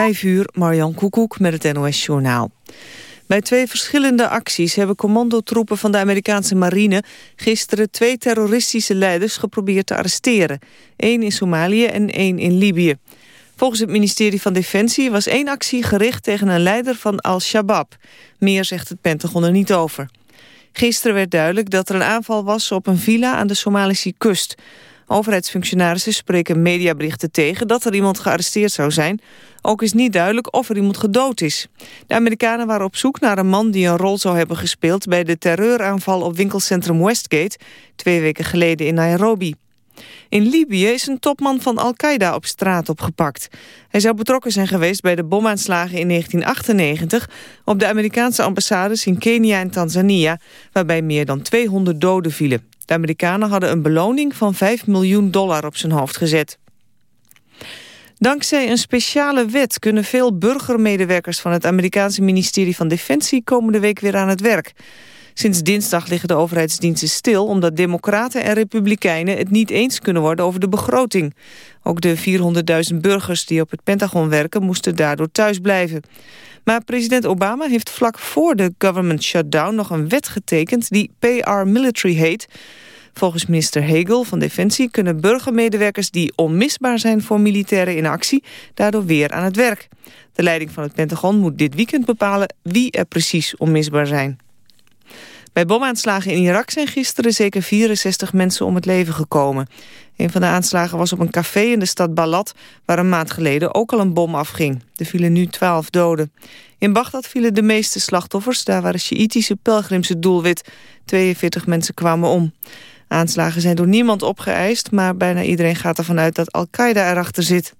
Vijf uur, Marjan Koekoek met het NOS-journaal. Bij twee verschillende acties hebben commandotroepen van de Amerikaanse marine... gisteren twee terroristische leiders geprobeerd te arresteren. Eén in Somalië en één in Libië. Volgens het ministerie van Defensie was één actie gericht tegen een leider van Al-Shabaab. Meer zegt het Pentagon er niet over. Gisteren werd duidelijk dat er een aanval was op een villa aan de Somalische kust. Overheidsfunctionarissen spreken mediaberichten tegen dat er iemand gearresteerd zou zijn. Ook is niet duidelijk of er iemand gedood is. De Amerikanen waren op zoek naar een man die een rol zou hebben gespeeld... bij de terreuraanval op winkelcentrum Westgate... twee weken geleden in Nairobi. In Libië is een topman van Al-Qaeda op straat opgepakt. Hij zou betrokken zijn geweest bij de bomaanslagen in 1998... op de Amerikaanse ambassades in Kenia en Tanzania... waarbij meer dan 200 doden vielen. De Amerikanen hadden een beloning van 5 miljoen dollar op zijn hoofd gezet. Dankzij een speciale wet kunnen veel burgermedewerkers van het Amerikaanse ministerie van Defensie komende week weer aan het werk. Sinds dinsdag liggen de overheidsdiensten stil omdat democraten en republikeinen het niet eens kunnen worden over de begroting. Ook de 400.000 burgers die op het Pentagon werken moesten daardoor thuis blijven. Maar president Obama heeft vlak voor de government shutdown nog een wet getekend die PR Military heet. Volgens minister Hegel van Defensie kunnen burgermedewerkers die onmisbaar zijn voor militairen in actie daardoor weer aan het werk. De leiding van het Pentagon moet dit weekend bepalen wie er precies onmisbaar zijn. Bij bomaanslagen in Irak zijn gisteren zeker 64 mensen om het leven gekomen. Een van de aanslagen was op een café in de stad Balad... waar een maand geleden ook al een bom afging. Er vielen nu 12 doden. In Bagdad vielen de meeste slachtoffers. Daar waren Sjiïtische pelgrims het doelwit. 42 mensen kwamen om. Aanslagen zijn door niemand opgeëist... maar bijna iedereen gaat ervan uit dat Al-Qaeda erachter zit.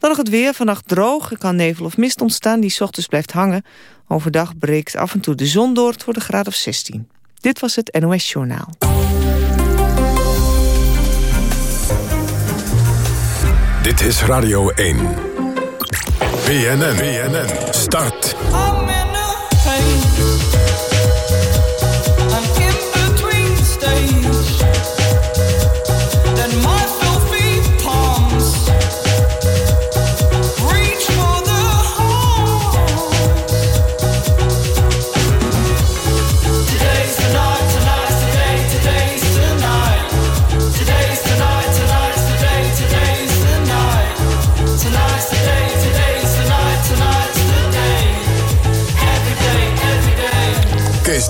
Dan nog het weer. Vannacht droog. Er kan nevel of mist ontstaan die ochtends blijft hangen. Overdag breekt af en toe de zon door. Het wordt een graad of 16. Dit was het NOS Journaal. Dit is Radio 1. BNN. BNN. Start.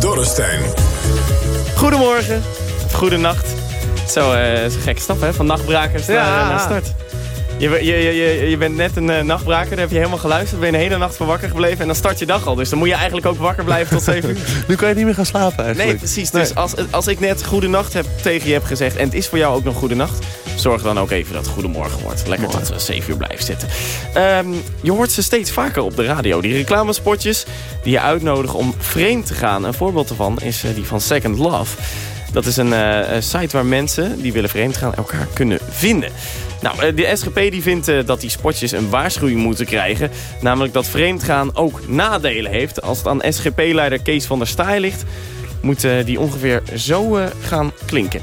Dorrestein. Goedemorgen, of goedenacht. Zo, uh, is een gekke stap hè, van nachtbrakers naar, naar start. Je, je, je, je bent net een uh, nachtbraker, daar heb je helemaal geluisterd. Ben je de hele nacht voor wakker gebleven en dan start je dag al. Dus dan moet je eigenlijk ook wakker blijven tot 7 uur. nu kan je niet meer gaan slapen eigenlijk. Nee, precies. Dus als, als ik net goede nacht heb, tegen je heb gezegd en het is voor jou ook nog goede nacht... zorg dan ook even dat het goedemorgen wordt. Lekker tot tot 7 uur blijven zitten. Um, je hoort ze steeds vaker op de radio. Die reclamespotjes die je uitnodigen om vreemd te gaan. Een voorbeeld daarvan is uh, die van Second Love. Dat is een uh, site waar mensen die willen vreemd gaan elkaar kunnen vinden. Nou, eh, de SGP die vindt uh, dat die spotjes een waarschuwing moeten krijgen. Namelijk dat vreemdgaan ook nadelen heeft. Als het aan SGP-leider Kees van der Staaij ligt... moet uh, die ongeveer zo gaan klinken.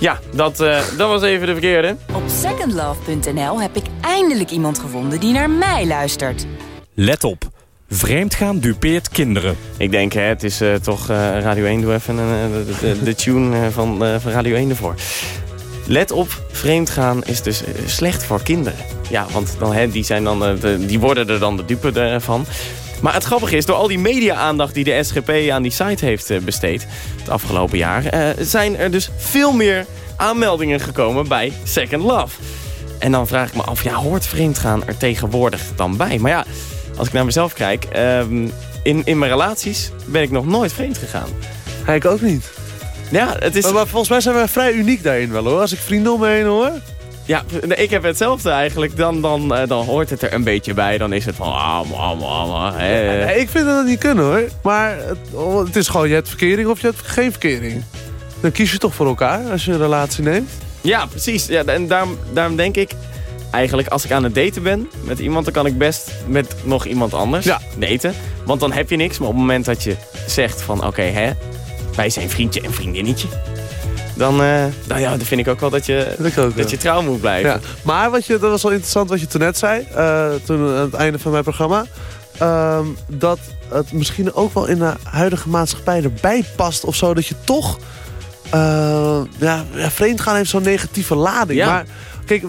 Ja, dat, dat was even de verkeerde. Op secondlove.nl heb ik eindelijk iemand gevonden die naar mij luistert. Let op. Vreemdgaan dupeert kinderen. Ik denk, hè, het is uh, toch uh, Radio 1, doe even uh, de, tune van, van Radio 1 ervoor. Let op, vreemdgaan is dus slecht voor kinderen. Ja, want dan, hè, die, zijn dan, die worden er dan de dupe van. Maar het grappige is, door al die media-aandacht die de SGP aan die site heeft besteed... het afgelopen jaar, zijn er dus veel meer aanmeldingen gekomen bij Second Love. En dan vraag ik me af, ja, hoort vreemdgaan er tegenwoordig dan bij? Maar ja als ik naar mezelf kijk, um, in, in mijn relaties ben ik nog nooit vreemd gegaan. Ik ook niet. Ja, het is... Maar, maar, volgens mij zijn we vrij uniek daarin wel hoor. Als ik vrienden om me heen hoor. Ja, ik heb hetzelfde eigenlijk. Dan, dan, uh, dan hoort het er een beetje bij. Dan is het van... Ah, ah, ja, ik vind dat niet kunnen hoor. Maar het, het, is gewoon, je hebt verkering of je hebt geen verkering. Dan kies je toch voor elkaar als je een relatie neemt. Ja, precies. Ja, en daarom, daarom denk ik eigenlijk als ik aan het daten ben met iemand... dan kan ik best met nog iemand anders ja. daten. Want dan heb je niks. Maar op het moment dat je zegt van oké, hè, wij zijn vriendje en vriendinnetje... dan, eh, nou ja, dan vind ik ook wel dat je, Dat ook, je trouw moet blijven. Ja. Maar wat je, dat was wel interessant wat je toen net zei. eh, toen aan het einde van mijn programma. ehm, dat het misschien ook wel in de huidige maatschappij erbij past of zo. Dat je toch... eh, ja, ja, vreemdgaan heeft zo'n negatieve lading. Ja. Maar kijk,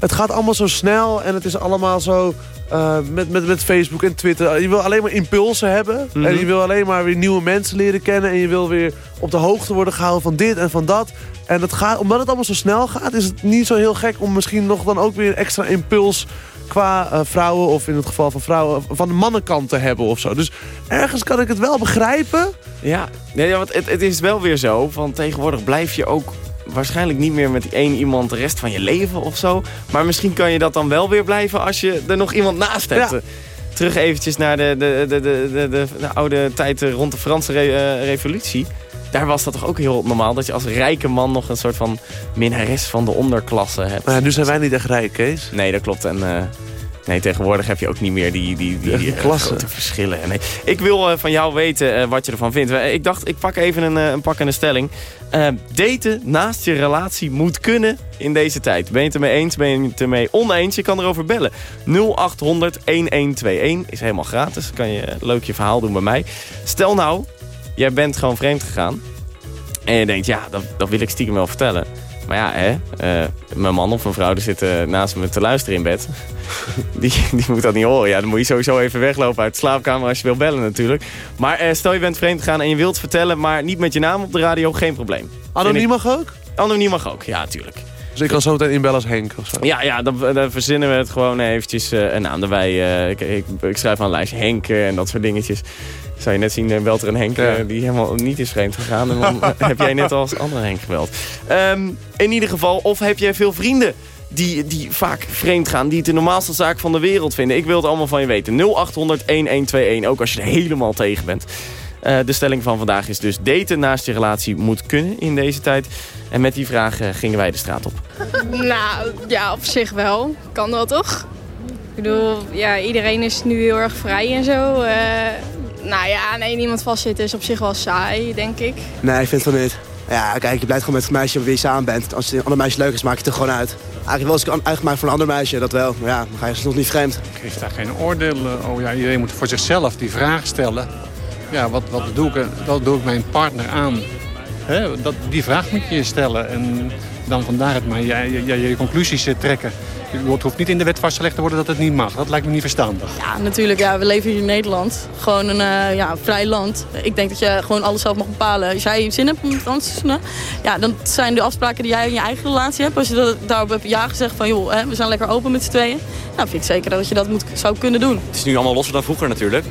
het gaat allemaal zo snel en het is allemaal zo... eh, met, met, met Facebook en Twitter. Je wil alleen maar impulsen hebben. Mhm. En je wil alleen maar weer nieuwe mensen leren kennen. En je wil weer op de hoogte worden gehouden van dit en van dat. En het gaat, omdat het allemaal zo snel gaat, is het niet zo heel gek om misschien nog dan ook weer een extra impuls qua eh, vrouwen, of in het geval van vrouwen, van de mannenkant te hebben of zo. Dus ergens kan ik het wel begrijpen. Ja, nee, ja, want het, het is wel weer zo. Van tegenwoordig blijf je ook waarschijnlijk niet meer met één iemand de rest van je leven of zo. Maar misschien kan je dat dan wel weer blijven als je er nog iemand naast hebt. Ja. Terug eventjes naar de, de, de, de, de, de, de oude tijd eh, rond de Franse re- eh, revolutie. Daar was dat toch ook heel normaal dat je als rijke man nog een soort van minnares van de onderklasse hebt. Maar ja, nu zijn wij niet echt rijk, Kees. Nee, dat klopt. En eh, nee, tegenwoordig heb je ook niet meer die, die, die, eh, klasse. grote verschillen. Nee. Ik wil eh, van jou weten eh, wat je ervan vindt. Ik dacht, ik pak even een, een pakkende stelling. Eh, daten naast je relatie moet kunnen in deze tijd. Ben je het ermee eens? Ben je het ermee oneens? Je kan erover bellen. 0800 1121 is helemaal gratis. Kan je leuk je verhaal doen bij mij. Stel nou, jij bent gewoon vreemd gegaan. En je denkt, ja, dat, dat wil ik stiekem wel vertellen. Maar ja, hè, eh, mijn man of mijn vrouw die zitten naast me te luisteren in bed. Die, die moet dat niet horen. Ja, dan moet je sowieso even weglopen uit de slaapkamer als je wil bellen natuurlijk. Maar eh, stel je bent vreemd gegaan en je wilt vertellen, maar niet met je naam op de radio, geen probleem. Anoniem mag ook? Anoniem mag ook, ja, natuurlijk. Dus ik kan zo meteen inbellen als Henk of zo. Ja, ja dan, dan verzinnen we het gewoon eventjes eh, een naam. Daarbij, eh, ik, ik, ik schrijf aan een lijstje Henk en dat soort dingetjes. Zou je net zien, eh, belt er een Henk Ja. eh, die helemaal niet is vreemd gegaan. En dan heb jij net als andere Henk gebeld. Ehm, in ieder geval, of heb jij veel vrienden die, die vaak vreemd gaan, die het de normaalste zaak van de wereld vinden? Ik wil het allemaal van je weten. 0800 1121, ook als je er helemaal tegen bent. Eh, de stelling van vandaag is dus daten naast je relatie moet kunnen in deze tijd. En met die vraag gingen wij de straat op. Nou, ja, op zich wel. Kan wel, toch? Ik bedoel, ja, iedereen is nu heel erg vrij en zo. Eh, nou ja, aan één iemand vastzitten is op zich wel saai, denk ik. Nee, ik vind het wel niet. Ja, kijk, je blijft gewoon met het meisje met wie je samen bent. Als een ander meisje leuk is, maak je het er gewoon uit. Eigenlijk wel eens kan uitgemaakt voor een ander meisje, dat wel. Maar ja, dan ga je nog niet vreemd. Ik geef daar geen oordeel over. Ja, iedereen moet voor zichzelf die vraag stellen. Ja, wat, wat, doe, ik, wat doe ik mijn partner aan? Hè, dat, die vraag moet je je stellen. En dan van daaruit maar je, je, je conclusies eh, trekken. Het hoeft niet in de wet vastgelegd te worden dat het niet mag. Dat lijkt me niet verstandig. Ja, natuurlijk. Ja, we leven hier in Nederland. Gewoon een eh, ja, vrij land. Ik denk dat je gewoon alles zelf mag bepalen. Als jij zin hebt om anders te zoenen, ja, dan zijn de afspraken die jij in je eigen relatie hebt. Als je dat, daarop hebt ja gezegd van, joh, hè, we zijn lekker open met z'n tweeën. Nou, vind ik zeker dat je dat moet, zou kunnen doen. Het is nu allemaal losser dan vroeger natuurlijk.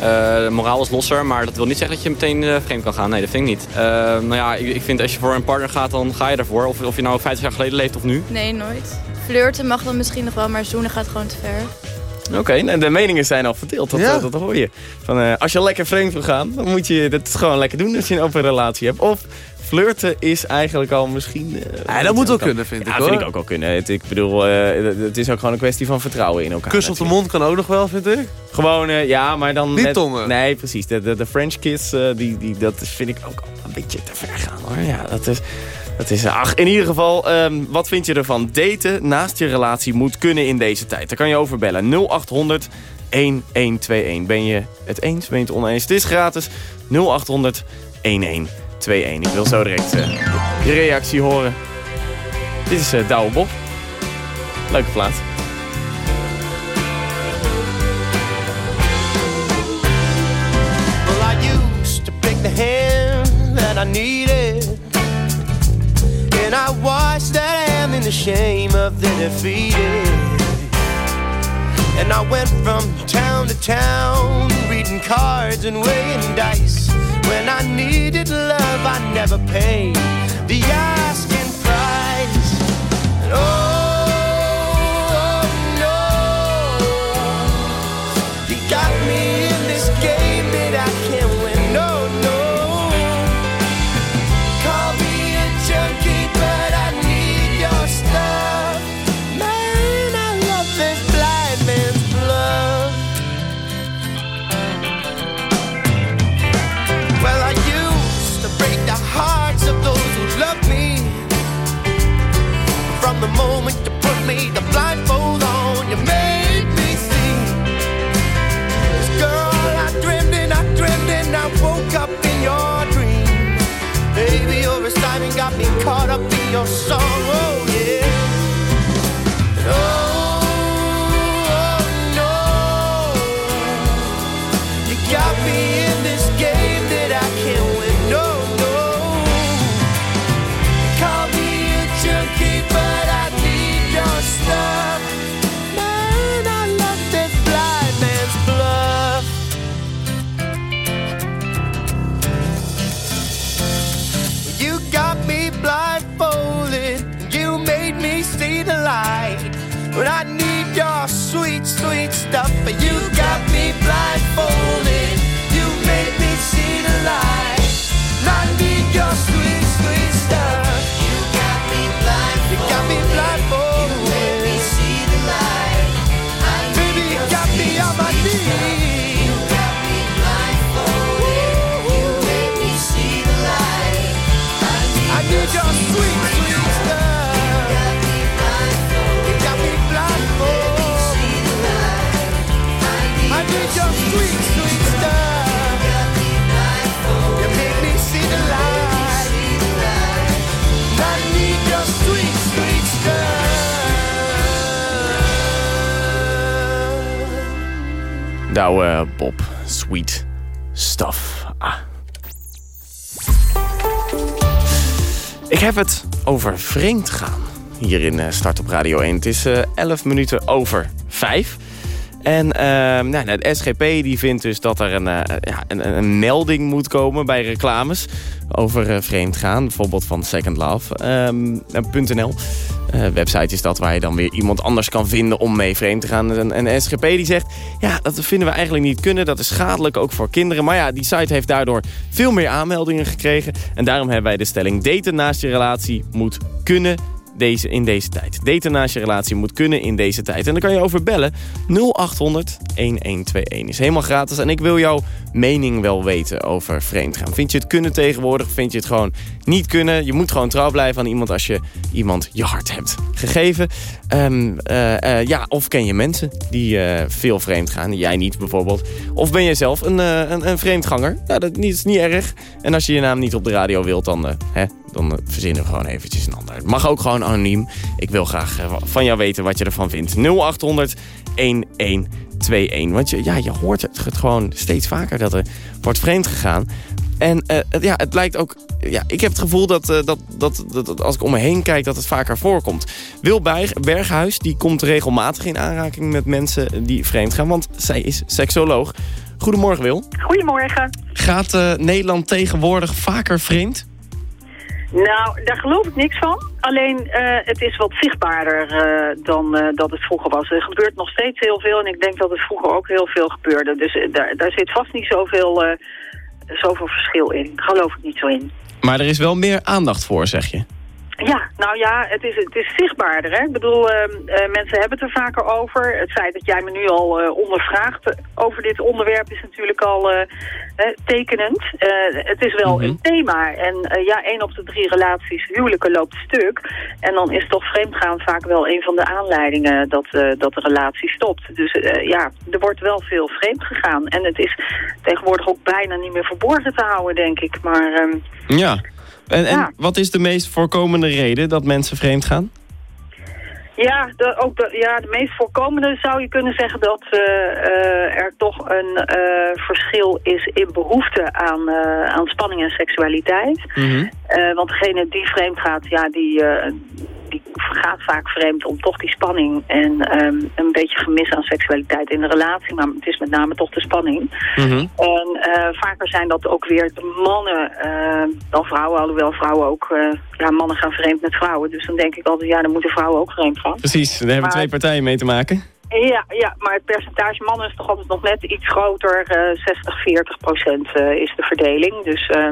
Eh, de moraal is losser, maar dat wil niet zeggen dat je meteen eh, vreemd kan gaan. Nee, dat vind ik niet. Eh, nou ja, ik, ik vind als je voor een partner gaat, dan ga je ervoor. Of, of je nou 50 jaar geleden leeft of nu. Nee, nooit. Flirten mag dan misschien nog wel, maar zoenen gaat gewoon te ver. Oké, en de meningen zijn al verdeeld, dat, Ja. eh, dat hoor je. Van, eh, als je lekker vreemd wil gaan, dan moet je dat gewoon lekker doen als je een open relatie hebt. Of flirten is eigenlijk al misschien... eh, Ja, dat moet wel kunnen, vind ja, ik, vind hoor. ik ook wel kunnen. Het, ik bedoel, eh, het- is ook gewoon een kwestie van vertrouwen in elkaar. Kus op de mond kan ook nog wel, vind ik. Gewoon, eh, ja, maar dan... Niet net- tongen. Nee, precies. De, de, de French kiss, die, die, dat vind ik ook al een beetje te ver gaan, hoor. Ja, dat is... Dat is, ach, in ieder geval, ehm, wat vind je ervan? Daten naast je relatie moet kunnen in deze tijd. Daar kan je over bellen. 0800 1121. Ben je het eens? Ben je het oneens? Het is gratis. 0800 1121. Ik wil zo direct eh, je reactie horen. Dit is uh, Douwe Bob. Leuke plaat. Well, I used to pick the hand that I needed. And I watched that hand in the shame of the defeated. And I went from town to town, reading cards and weighing dice. When I needed love, I never paid the asking the blindfold on. You made me see. girl, I dreamed and I dreamed and I woke up in your dream. Baby, your assignment got me caught up in your song. Oh yeah. Nou, eh, Bob, sweet stuff. Ah. Ik heb het over vreemd gaan hier in eh, Start op Radio 1. Het is eh 11 minuten over 5. En ehm, nou, de SGP die vindt dus dat er een, eh, ja, een, een melding moet komen bij reclames over eh, vreemd gaan. Bijvoorbeeld van Second Love. ehm, eh, .nl. Eh, website is dat waar je dan weer iemand anders kan vinden om mee vreemd te gaan. En, en SGP die zegt, ja, dat vinden we eigenlijk niet kunnen. Dat is schadelijk, ook voor kinderen. Maar ja, die site heeft daardoor veel meer aanmeldingen gekregen. En daarom hebben wij de stelling, daten naast je relatie moet kunnen deze, in deze tijd. Daten naast je relatie moet kunnen in deze tijd. En dan kan je over bellen. 0800 1121 is helemaal gratis. En ik wil jouw mening wel weten over vreemdgaan. Vind je het kunnen tegenwoordig? Vind je het gewoon niet kunnen? Je moet gewoon trouw blijven aan iemand als je iemand je hart hebt gegeven. Ehm, eh, eh, ja, of ken je mensen die eh, veel vreemd gaan? Jij niet bijvoorbeeld. Of ben je zelf een, een, een vreemdganger? Nou, dat is niet erg. En als je je naam niet op de radio wilt, dan, hè, dan eh, verzinnen we gewoon eventjes een ander. Het mag ook gewoon anoniem. Ik wil graag eh, van jou weten wat je ervan vindt. 0800 1121. Want je, ja, je hoort het, gewoon steeds vaker dat er wordt vreemd gegaan. En eh, het- ja, het lijkt ook... Ja, ik heb het gevoel dat, dat, dat, dat, dat als ik om me heen kijk dat het vaker voorkomt. Wil Berg, Berghuis die komt regelmatig in aanraking met mensen die vreemd gaan. Want zij is seksoloog. Goedemorgen Wil. Goedemorgen. Gaat Nederland tegenwoordig vaker vreemd? Nou, daar geloof ik niks van. Alleen, eh, het is wat zichtbaarder eh, dan eh, dat het vroeger was. Er gebeurt nog steeds heel veel en ik denk dat het vroeger ook heel veel gebeurde. Dus daar, daar zit vast niet zoveel, zoveel verschil in. Geloof ik niet zo in. Maar er is wel meer aandacht voor, zeg je. Ja, nou ja, het is, het is zichtbaarder. Hè? Ik bedoel, ehm, eh, mensen hebben het er vaker over. Het feit dat jij me nu al eh, ondervraagt over dit onderwerp is natuurlijk al eh, tekenend. Het is wel een thema. En ja, één op de drie relaties, huwelijken loopt stuk. En dan is toch vreemdgaan vaak wel een van de aanleidingen dat, dat de relatie stopt. Dus ja, er wordt wel veel vreemd gegaan. En het is tegenwoordig ook bijna niet meer verborgen te houden, denk ik. Maar... ehm, Ja. En, en Ja. wat is de meest voorkomende reden dat mensen vreemd gaan? Ja, de, ook de, ja, de meest voorkomende zou je kunnen zeggen dat eh, eh, er toch een eh, verschil is in behoefte aan, aan spanning en seksualiteit. Eh, want degene die vreemd gaat, ja, die, die gaat vaak vreemd om toch die spanning en ehm, een beetje gemis aan seksualiteit in de relatie. Maar het is met name toch de spanning. En eh, vaker zijn dat ook weer de mannen eh, dan vrouwen, alhoewel vrouwen ook, eh, ja, mannen gaan vreemd met vrouwen. Dus dan denk ik altijd, ja, dan moeten vrouwen ook vreemd gaan. Precies, daar hebben Maar- twee partijen mee te maken. Ja, ja, maar het percentage mannen is toch altijd nog net iets groter. eh 60, 40 procent is de verdeling. Dus eh,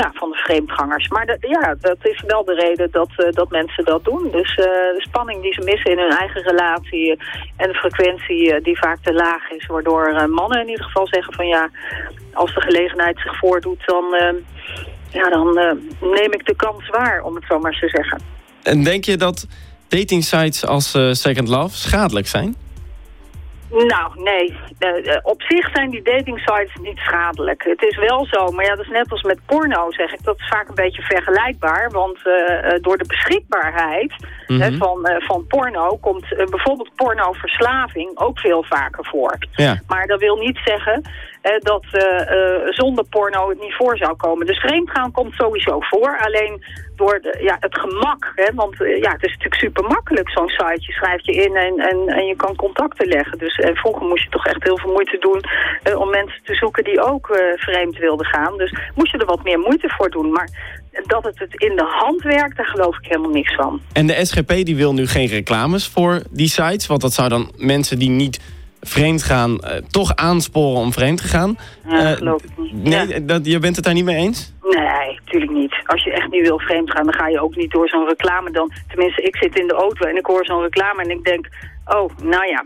ja, van de vreemdgangers. Maar ja, dat is wel de reden dat, eh, dat mensen dat doen. Dus eh, de spanning die ze missen in hun eigen relatie... en de frequentie eh, die vaak te laag is... waardoor mannen in ieder geval zeggen van ja... als de gelegenheid zich voordoet, dan, ja, dan neem ik de kans waar, om het zo maar te zeggen. En denk je dat datingsites als eh, Second Love schadelijk zijn? Nou, nee. Eh, eh, op zich zijn die dating sites niet schadelijk. Het is wel zo, maar ja, dat is net als met porno, zeg ik. Dat is vaak een beetje vergelijkbaar. Want eh, door de beschikbaarheid Mhm. hè, van, van porno... komt bijvoorbeeld pornoverslaving ook veel vaker voor. Ja. Maar dat wil niet zeggen dat zonder porno het niet voor zou komen. Dus vreemdgaan komt sowieso voor. Alleen door ja, het gemak. Hè, want eh, ja, het is natuurlijk super makkelijk zo'n site. Je schrijft je in en, en, en je kan contacten leggen. Dus eh, vroeger moest je toch echt heel veel moeite doen eh, om mensen te zoeken die ook vreemd wilden gaan. Dus moest je er wat meer moeite voor doen. Maar dat het het in de hand werkt, daar geloof ik helemaal niks van. En de SGP die wil nu geen reclames voor die sites. Want dat zou dan mensen die niet vreemd gaan... eh, toch aansporen om vreemd te gaan. Ja, Eh, geloof ik niet. Nee, dat, je bent het daar niet mee eens? Nee, natuurlijk niet. Als je echt niet wil vreemd gaan, dan ga je ook niet door zo'n reclame dan. Tenminste, ik zit in de auto en ik hoor zo'n reclame en ik denk, oh, nou ja.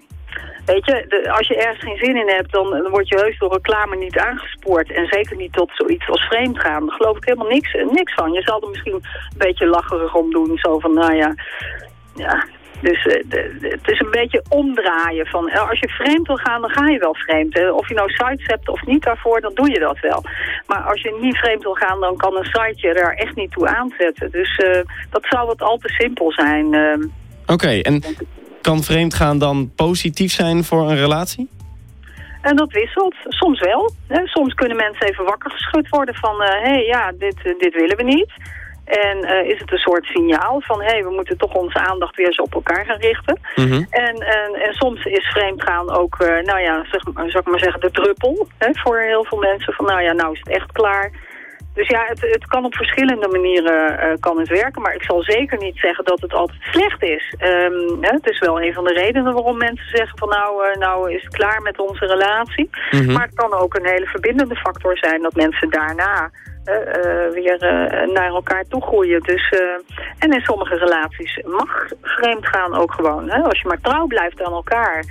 Weet je, de- als je ergens geen zin in hebt, dan, dan word je heus door reclame niet aangespoord. En zeker niet tot zoiets als vreemd gaan. Daar geloof ik helemaal niks, niks van. Je zal er misschien een beetje lacherig om doen. Zo van, nou ja, ja. Dus eh, de- de- het is een beetje omdraaien van, eh, als je vreemd wil gaan, dan ga je wel vreemd. hè. Of je nou sites hebt of niet daarvoor, dan doe je dat wel. Maar als je niet vreemd wil gaan, dan kan een site je daar echt niet toe aanzetten. Dus eh, dat zou wat al te simpel zijn. eh. Oké, en kan vreemd gaan dan positief zijn voor een relatie? En dat wisselt. Soms wel. Hè. Soms kunnen mensen even wakker geschud worden van... hé, hey, ja, dit, dit willen we niet. En eh, is het een soort signaal van... hé, hey, we moeten toch onze aandacht weer eens op elkaar gaan richten. En, en, en soms is vreemdgaan ook, eh, nou ja, zeg, maar- zal ik maar zeggen, de druppel. Hè, voor heel veel mensen van, nou ja, nou is het echt klaar. Dus ja, het, het kan op verschillende manieren eh, kan het werken. Maar ik zal zeker niet zeggen dat het altijd slecht is. Ehm, hè, het is wel een van de redenen waarom mensen zeggen van nou, nou is het klaar met onze relatie. Mhm. Maar het kan ook een hele verbindende factor zijn dat mensen daarna weer eh, naar elkaar toe groeien. Dus, eh, en in sommige relaties mag vreemd gaan ook gewoon. Hè? Als je maar trouw blijft aan elkaar,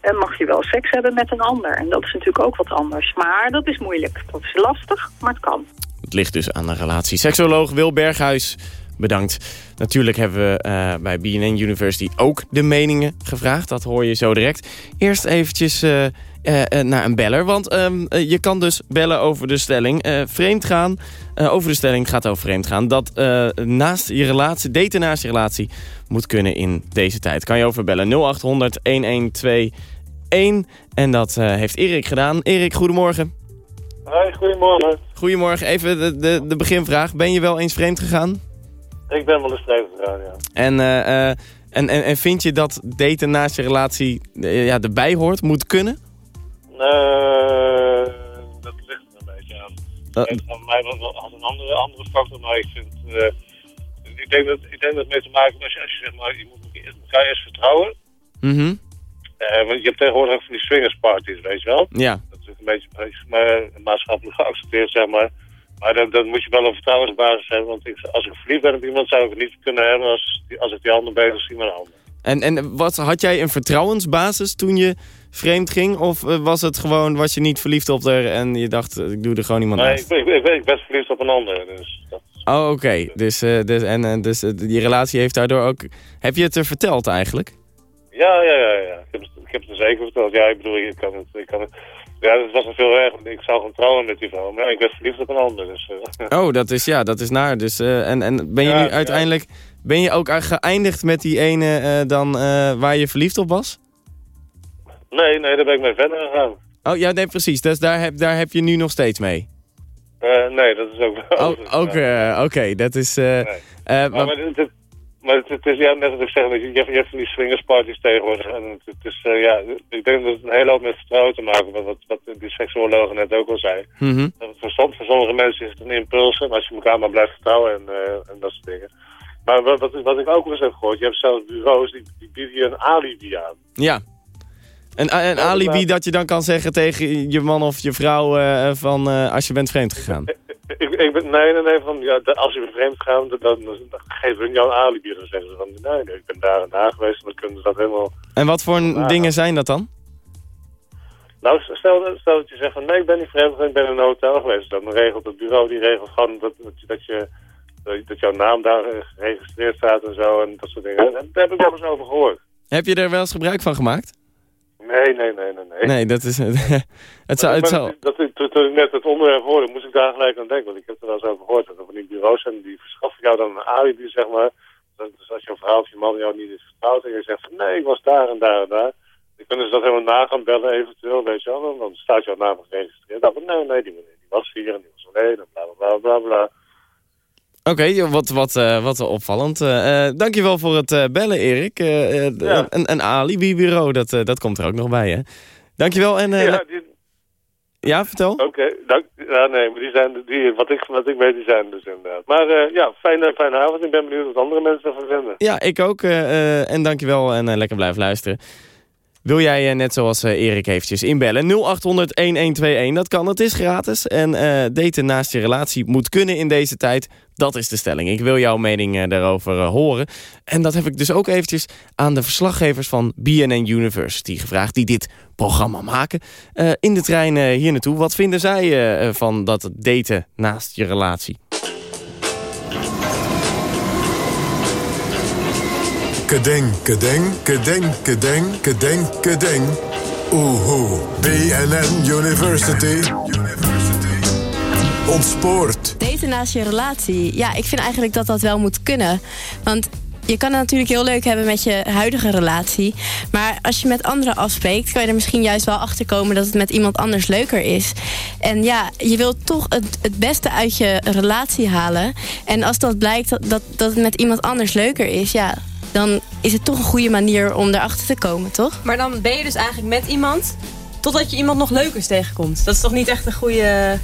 eh, mag je wel seks hebben met een ander. En dat is natuurlijk ook wat anders. Maar dat is moeilijk. Dat is lastig, maar het kan. Het ligt dus aan de relatie. Seksoloog Wil Berghuis, bedankt. Natuurlijk hebben we eh, bij BNN University ook de meningen gevraagd. Dat hoor je zo direct. Eerst eventjes eh, eh, naar een beller. Want ehm, eh, je kan dus bellen over de stelling. vreemd gaan, over de stelling gaat over vreemd gaan. Dat naast je relatie, daten naast je relatie moet kunnen in deze tijd. Kan je over bellen 0800 1121. En dat heeft Erik gedaan. Erik, goedemorgen. Hoi, goedemorgen. Goedemorgen, even de, de, de beginvraag. Ben je wel eens vreemd gegaan? Ik ben wel eens vreemd gegaan, ja. En, en, en, en vind je dat daten naast je relatie ja, erbij hoort, moet kunnen? Eh, dat ligt er een beetje aan. Eh. Het gaat mij wel een andere, andere factor, maar ik vind... eh, ik, denk dat, ik denk dat het mee te maken heeft als je, als je zeg maar, je moet elkaar- eerst vertrouwen. Mhm. Eh, want je hebt tegenwoordig ook van die swingersparties, weet je wel? Ja. Dat is een beetje, maar, maatschappelijk geaccepteerd, zeg maar. Maar dan, dan moet je wel een vertrouwensbasis hebben. Want ik, als ik verliefd ben op iemand, zou ik het niet kunnen hebben als, als ik die ander bezig zie met een ander. En, en wat, had jij een vertrouwensbasis toen je vreemd ging? Of eh, was het gewoon, was je niet verliefd op haar en je dacht, eh, ik doe er gewoon iemand Nee, naast? ik, ben- ik, ik ben verliefd op een ander. Dus dat, Oh, oké. Dus, eh, dus, en, dus die relatie heeft daardoor ook... Heb je het er verteld eigenlijk? ja, ja, ja, ja. Ik heb, het, ik heb het er zeker verteld. Ja, ik bedoel, ik kan het... Ik kan het ja, het was nog veel erg. Ik zou gewoon trouwen met die vrouw. Maar ik ben verliefd op een ander. Dus, Oh, dat is, ja, dat is naar. Dus, en, en ben je Ja, nu ja. uiteindelijk... Ben je ook geëindigd met die ene dan waar je verliefd op was? Nee, nee, daar ben ik mee verder gegaan. Oh, ja, nee, precies. Dus daar heb, daar heb je nu nog steeds mee? Eh, nee, dat is ook wel... Oh, ook, eh, Oké, dat is... eh, Maar, maar- maar, het, het- maar het, het is ja, net als ik zeg, je, je, hebt, van die swingersparties tegenwoordig. En het, het is, eh, ja, ik denk dat het een hele hoop met vertrouwen te maken heeft. Wat, wat die seksuologen net ook al zei. Dat het voor, som- voor sommige mensen is het een impuls. En als je elkaar maar blijft vertrouwen en, en dat soort dingen. Maar wat, wat, wat ik ook wel eens heb gehoord, je hebt zelfs bureaus die, die bieden je een alibi aan. Ja. Een, een alibi dat je dan kan zeggen tegen je man of je vrouw eh, van eh, als je bent vreemd gegaan. Ik, ik ben, nee, nee, nee, van, ja, als je vreemd gaat, dan, dan, dan geven hun jou een alibi. Dan zeggen ze van, nee, nee, ik ben daar en daar geweest. En dan kunnen ze dat helemaal... En wat voor dingen zijn dat dan? Nou, stel, stel dat je zegt van, nee, ik ben niet vreemd gegaan, ik ben in een hotel geweest. Dan regelt het bureau, die regelt gewoon dat, dat, je, dat je dat, jouw naam daar geregistreerd staat en zo en dat soort dingen. En daar heb ik wel eens over gehoord. Heb je er wel eens gebruik van gemaakt? Nee, nee, nee, nee. nee. Nee, dat is... het zou, het zou, dat, toen, toen ik net het onderwerp hoorde, moest ik daar gelijk aan denken. Want ik heb er wel eens over gehoord. Dat er van die bureaus zijn die verschaffen jou dan een alibi, zeg maar. Dus als je een verhaal van je man jou niet is vertrouwd en je zegt van nee, ik was daar en daar en daar. Dan kunnen ze dat helemaal na gaan bellen eventueel, weet je wel. Dan, dan staat jouw naam geregistreerd. Dan van nee, nee, die meneer die was hier en die was alleen en bla bla bla bla bla. Oké, wat, wat, eh, wat opvallend. Eh, dankjewel voor het bellen, Erik. Ja. Een, een alibi-bureau, dat, dat komt er ook nog bij, hè? Dankjewel en... Ja, die, ja, vertel. Oké, dank. Ja, nee, maar die zijn, die, wat, ik, wat ik weet, die zijn dus inderdaad. Maar ja, fijne, fijne avond. Ik ben benieuwd wat andere mensen ervan vinden. Ja, ik ook. en dankjewel en lekker blijven luisteren. Wil jij eh, net zoals eh, Erik eventjes inbellen? 0800-1121, dat kan, het is gratis. En eh, daten naast je relatie moet kunnen in deze tijd. Dat is de stelling. Ik wil jouw mening eh, daarover horen. En dat heb ik dus ook eventjes aan de verslaggevers van BNN University gevraagd... die dit programma maken. In de trein hier naartoe. Wat vinden zij van dat daten naast je relatie? Kedeng, kedeng, kedeng, kedeng, kedeng, kedeng. Oehoe. BNN University. Ontspoort. Daten naast je relatie. Ja, ik vind eigenlijk dat dat wel moet kunnen. Want je kan het natuurlijk heel leuk hebben met je huidige relatie. Maar als je met anderen afspreekt, kan je er misschien juist wel achter komen dat het met iemand anders leuker is. En ja, je wilt toch het, het beste uit je relatie halen. En als dat blijkt dat, dat, dat het met iemand anders leuker is, ja, dan is het toch een goede manier om erachter te komen, toch? Maar dan ben je dus eigenlijk met iemand totdat je iemand nog leukers tegenkomt. Dat is toch niet echt een goede,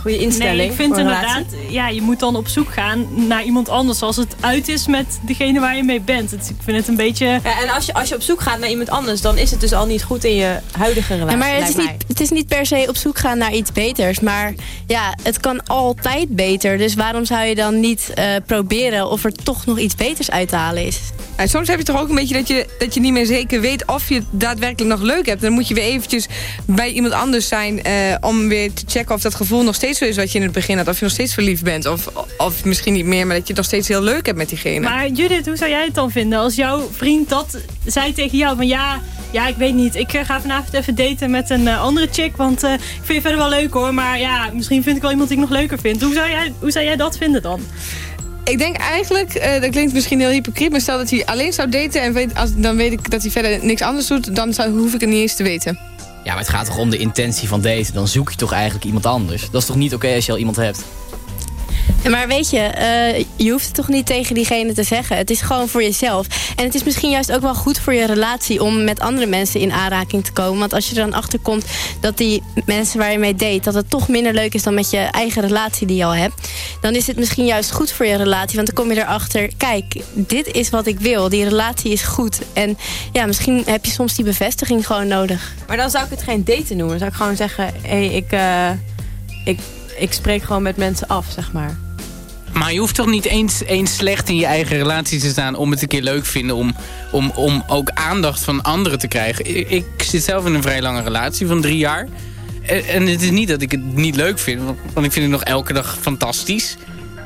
goede instelling? Nee, ik vind inderdaad, ja, je moet dan op zoek gaan naar iemand anders als het uit is met degene waar je mee bent. Het, ik vind het een beetje... Ja, en als je, als je op zoek gaat naar iemand anders, dan is het dus al niet goed in je huidige relatie. Ja, maar het is, niet, het is niet per se op zoek gaan naar iets beters. Maar ja, het kan altijd beter. Dus waarom zou je dan niet eh, proberen of er toch nog iets beters uit te halen is? En soms heb je toch ook een beetje dat je, dat je niet meer zeker weet of je het daadwerkelijk nog leuk hebt. Dan moet je weer eventjes bij iemand anders zijn eh, om weer te checken of dat gevoel nog steeds zo is wat je in het begin had. Of je nog steeds verliefd bent. Of, of misschien niet meer, maar dat je het nog steeds heel leuk hebt met diegene. Maar Judith, hoe zou jij het dan vinden als jouw vriend dat zei tegen jou? Van ja, ja ik weet niet, ik eh, ga vanavond even daten met een eh, andere chick. Want eh, ik vind je verder wel leuk hoor. Maar ja, misschien vind ik wel iemand die ik nog leuker vind. Hoe zou jij, hoe zou jij dat vinden dan? Ik denk eigenlijk, dat klinkt misschien heel hypocriet, maar stel dat hij alleen zou daten en weet, als, dan weet ik dat hij verder niks anders doet, dan zou, hoef ik het niet eens te weten. Ja, maar het gaat toch om de intentie van daten. Dan zoek je toch eigenlijk iemand anders. Dat is toch niet oké als je al iemand hebt? Maar weet je, eh, je hoeft het toch niet tegen diegene te zeggen. Het is gewoon voor jezelf. En het is misschien juist ook wel goed voor je relatie om met andere mensen in aanraking te komen. Want als je er dan achter komt dat die mensen waar je mee date, dat het toch minder leuk is dan met je eigen relatie die je al hebt. Dan is het misschien juist goed voor je relatie. Want dan kom je erachter, kijk, dit is wat ik wil. Die relatie is goed. En ja, misschien heb je soms die bevestiging gewoon nodig. Maar dan zou ik het geen daten noemen. Dan zou ik gewoon zeggen, hé, hey, ik, eh, ik, ik spreek gewoon met mensen af, zeg maar. Maar je hoeft toch niet eens, slecht in je eigen relatie te staan... om het een keer leuk te vinden, om, om, om ook aandacht van anderen te krijgen. Ik, ik zit zelf in een vrij lange relatie van drie jaar. En, en het is niet dat ik het niet leuk vind, want, ik vind het nog elke dag fantastisch.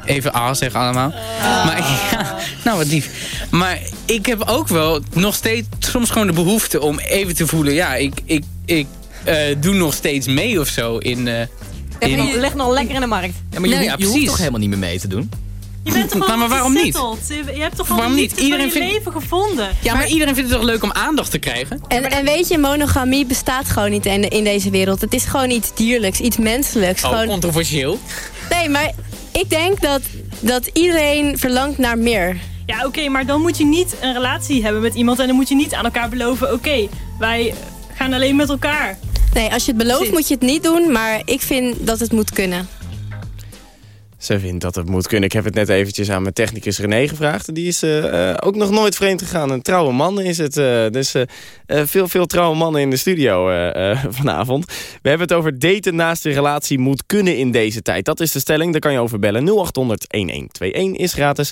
Even A zeggen allemaal. Maar ja, nou wat lief. Maar ik heb ook wel nog steeds soms gewoon de behoefte om even te voelen... ja, ik, ik, ik eh, doe nog steeds mee of zo in... eh, in- Leg nog lekker in de markt. Ja, maar je, Ja, hoeft- ja, je hoeft precies. toch helemaal niet meer mee te doen? Je bent toch Maar- maar waarom niet? Je hebt toch al niet? Iedereen vindt- leven gevonden? Ja, maar iedereen vindt het toch leuk om aandacht te krijgen? En, en weet je, monogamie bestaat gewoon niet in, in deze wereld. Het is gewoon iets dierlijks, iets menselijks. Oh, gewoon... controversieel. Nee, maar ik denk dat, dat iedereen verlangt naar meer. Ja, oké, maar dan moet je niet een relatie hebben met iemand... en dan moet je niet aan elkaar beloven... oké, wij gaan alleen met elkaar. Nee, als je het belooft moet je het niet doen, maar ik vind dat het moet kunnen. Ze vindt dat het moet kunnen. Ik heb het net eventjes aan mijn technicus René gevraagd. Die is eh, eh, ook nog nooit vreemd gegaan. Een trouwe man is het. eh, dus eh, eh, veel, veel trouwe mannen in de studio eh, eh, vanavond. We hebben het over daten naast de relatie moet kunnen in deze tijd. Dat is de stelling. Daar kan je over bellen. 0800-1121 is gratis.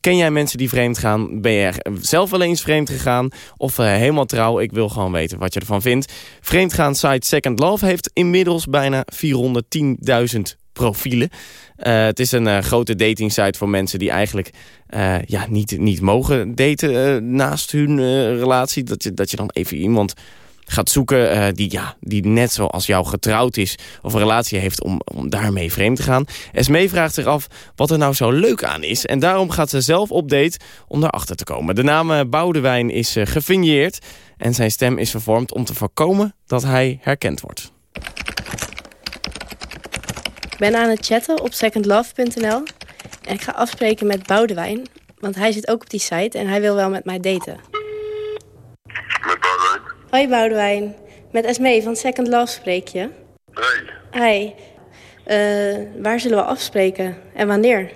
Ken jij mensen die vreemd gaan? Ben je zelf wel eens vreemd gegaan? Of eh, helemaal trouw? Ik wil gewoon weten wat je ervan vindt. Vreemdgaan site Second Love heeft inmiddels bijna 410.000 profielen. Eh, het is een eh, grote datingsite voor mensen die eigenlijk ja, niet, niet mogen daten naast hun relatie. Dat je, dat je dan even iemand gaat zoeken eh, die, ja, die net zoals jou getrouwd is of een relatie heeft om, om daarmee vreemd te gaan. Esmee vraagt zich af wat er nou zo leuk aan is. En daarom gaat ze zelf op date om daarachter te komen. De naam eh, Boudewijn is eh, gefinieerd en zijn stem is vervormd om te voorkomen dat hij herkend wordt. Ik ben aan het chatten op secondlove.nl. En ik ga afspreken met Boudewijn. Want hij zit ook op die site en hij wil wel met mij daten. Met Boudewijn? Hoi Boudewijn. Met Esmee van Second Love spreek je. Hey. Hi. Eh, waar zullen we afspreken? En wanneer?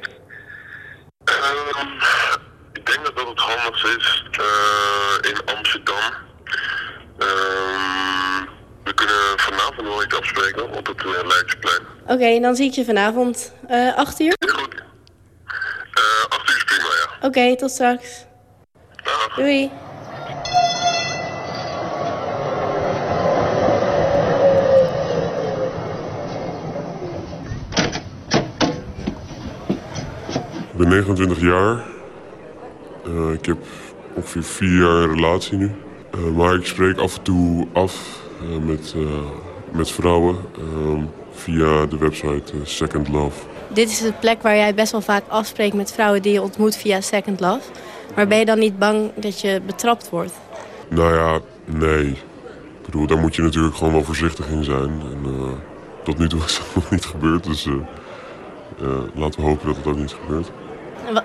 Ehm, ik denk dat dat het handigst is eh, in Amsterdam. Ehm, we kunnen vanavond wel iets afspreken op het uh, Leidseplein. Oké, dan zie ik je vanavond. Eh 8 uur? Goed. Eh 8 uur is prima, ja. Oké, tot straks. Doei. Ik ben 29 jaar. Eh, ik heb ongeveer vier jaar een relatie nu. Eh, maar ik spreek af en toe af eh, met, met vrouwen ehm, via de website Second Love. Dit is de plek waar jij best wel vaak afspreekt met vrouwen die je ontmoet via Second Love. Maar ben je dan niet bang dat je betrapt wordt? Nou ja, nee. Ik bedoel, daar moet je natuurlijk gewoon wel voorzichtig in zijn. En tot nu toe is dat nog niet gebeurd, dus laten we hopen dat het ook niet gebeurt.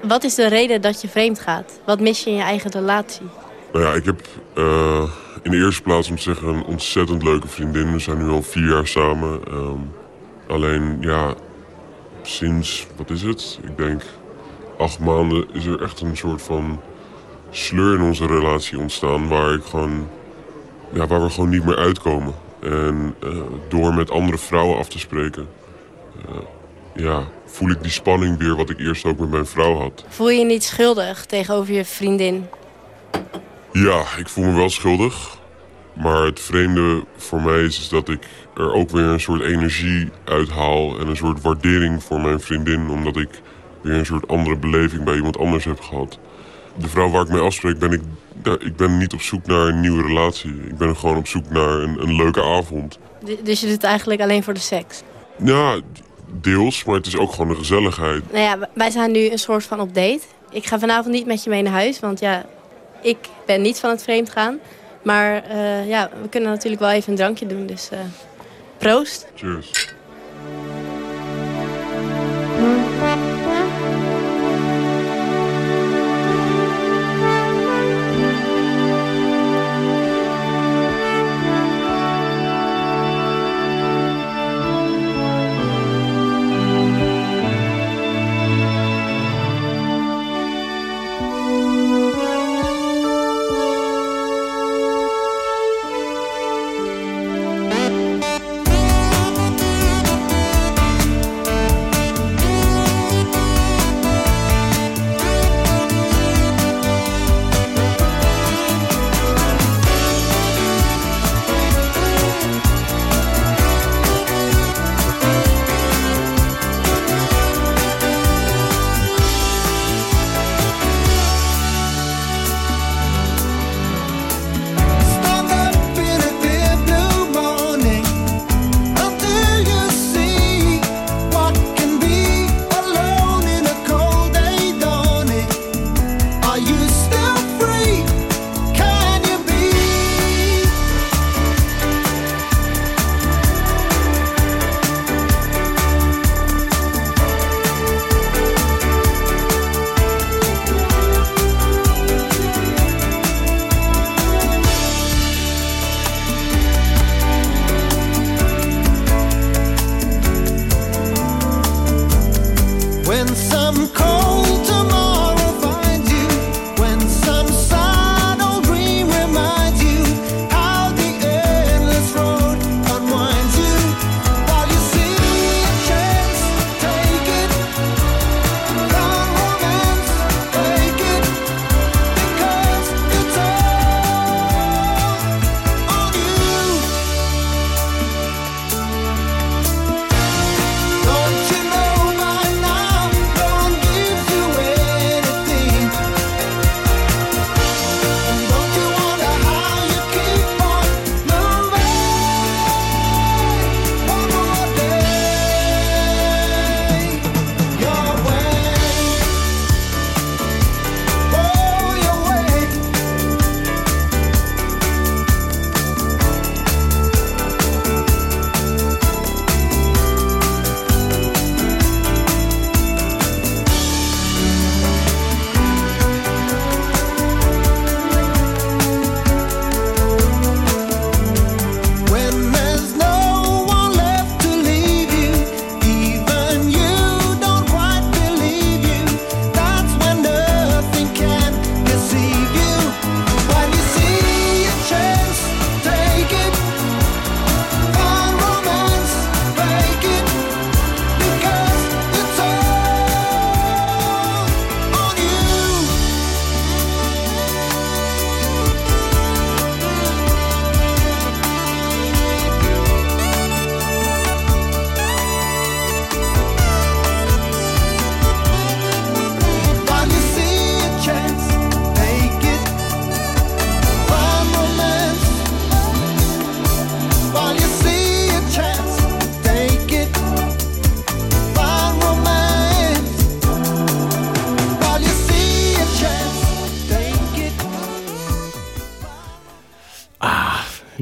Wat is de reden dat je vreemd gaat? Wat mis je in je eigen relatie? Nou ja, ik heb eh, in de eerste plaats om te zeggen een ontzettend leuke vriendin. We zijn nu al vier jaar samen. Ehm, alleen, ja, sinds, wat is het? Ik denk acht maanden is er echt een soort van sleur in onze relatie ontstaan... waar, ik gewoon, ja, waar we gewoon niet meer uitkomen. En eh, door met andere vrouwen af te spreken... eh, ja, voel ik die spanning weer wat ik eerst ook met mijn vrouw had. Voel je je niet schuldig tegenover je vriendin? Ja, ik voel me wel schuldig. Maar het vreemde voor mij is, is dat ik er ook weer een soort energie uithaal... en een soort waardering voor mijn vriendin... omdat ik weer een soort andere beleving bij iemand anders heb gehad. De vrouw waar ik mee afspreek, ben ik, ik ben niet op zoek naar een nieuwe relatie. Ik ben gewoon op zoek naar een, een leuke avond. Dus je doet het eigenlijk alleen voor de seks? Ja, deels, maar het is ook gewoon de gezelligheid. Nou ja, wij zijn nu een soort van op date. Ik ga vanavond niet met je mee naar huis, want ja, ik ben niet van het vreemd gaan. Maar eh, ja, we kunnen natuurlijk wel even een drankje doen, dus eh, proost. Cheers.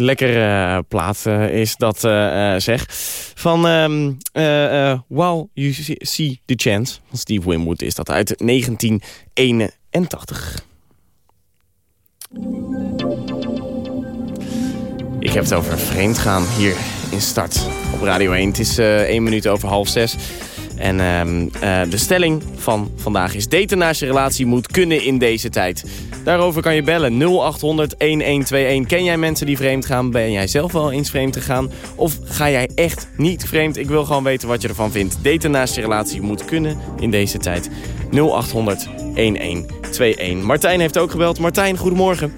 Lekkere eh, plaat eh, is dat eh, zeg. Van ehm eh, eh, Wow You See- The Chance van Steve Winwood is dat uit 1981. Ik heb het over vreemd gaan hier in Start op Radio 1. Het is eh 1 minuut over half 6. En ehm, eh, de stelling van vandaag is... daten naast je relatie moet kunnen in deze tijd. Daarover kan je bellen 0800-1121. Ken jij mensen die vreemd gaan? Ben jij zelf wel eens vreemd gegaan? Of ga jij echt niet vreemd? Ik wil gewoon weten wat je ervan vindt. Daten naast je relatie moet kunnen in deze tijd. 0800-1121. Martijn heeft ook gebeld. Martijn, goedemorgen.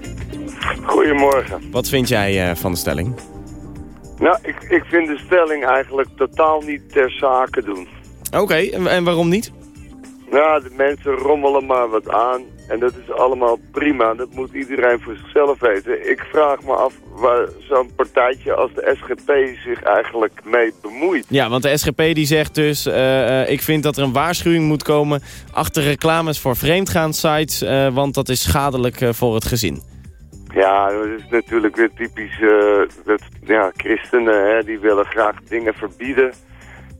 Goedemorgen. Wat vind jij eh, van de stelling? Nou, ik, ik vind de stelling eigenlijk totaal niet ter zake doen. Oké, en, en waarom niet? Nou, de mensen rommelen maar wat aan. En dat is allemaal prima. Dat moet iedereen voor zichzelf weten. Ik vraag me af waar zo'n partijtje als de SGP zich eigenlijk mee bemoeit. Ja, want de SGP die zegt dus... eh, eh, ik vind dat er een waarschuwing moet komen... achter reclames voor vreemdgaansites... eh want dat is schadelijk voor het gezin. Ja, dat is natuurlijk weer typisch dat, ja, christenen. Hè, die willen graag dingen verbieden.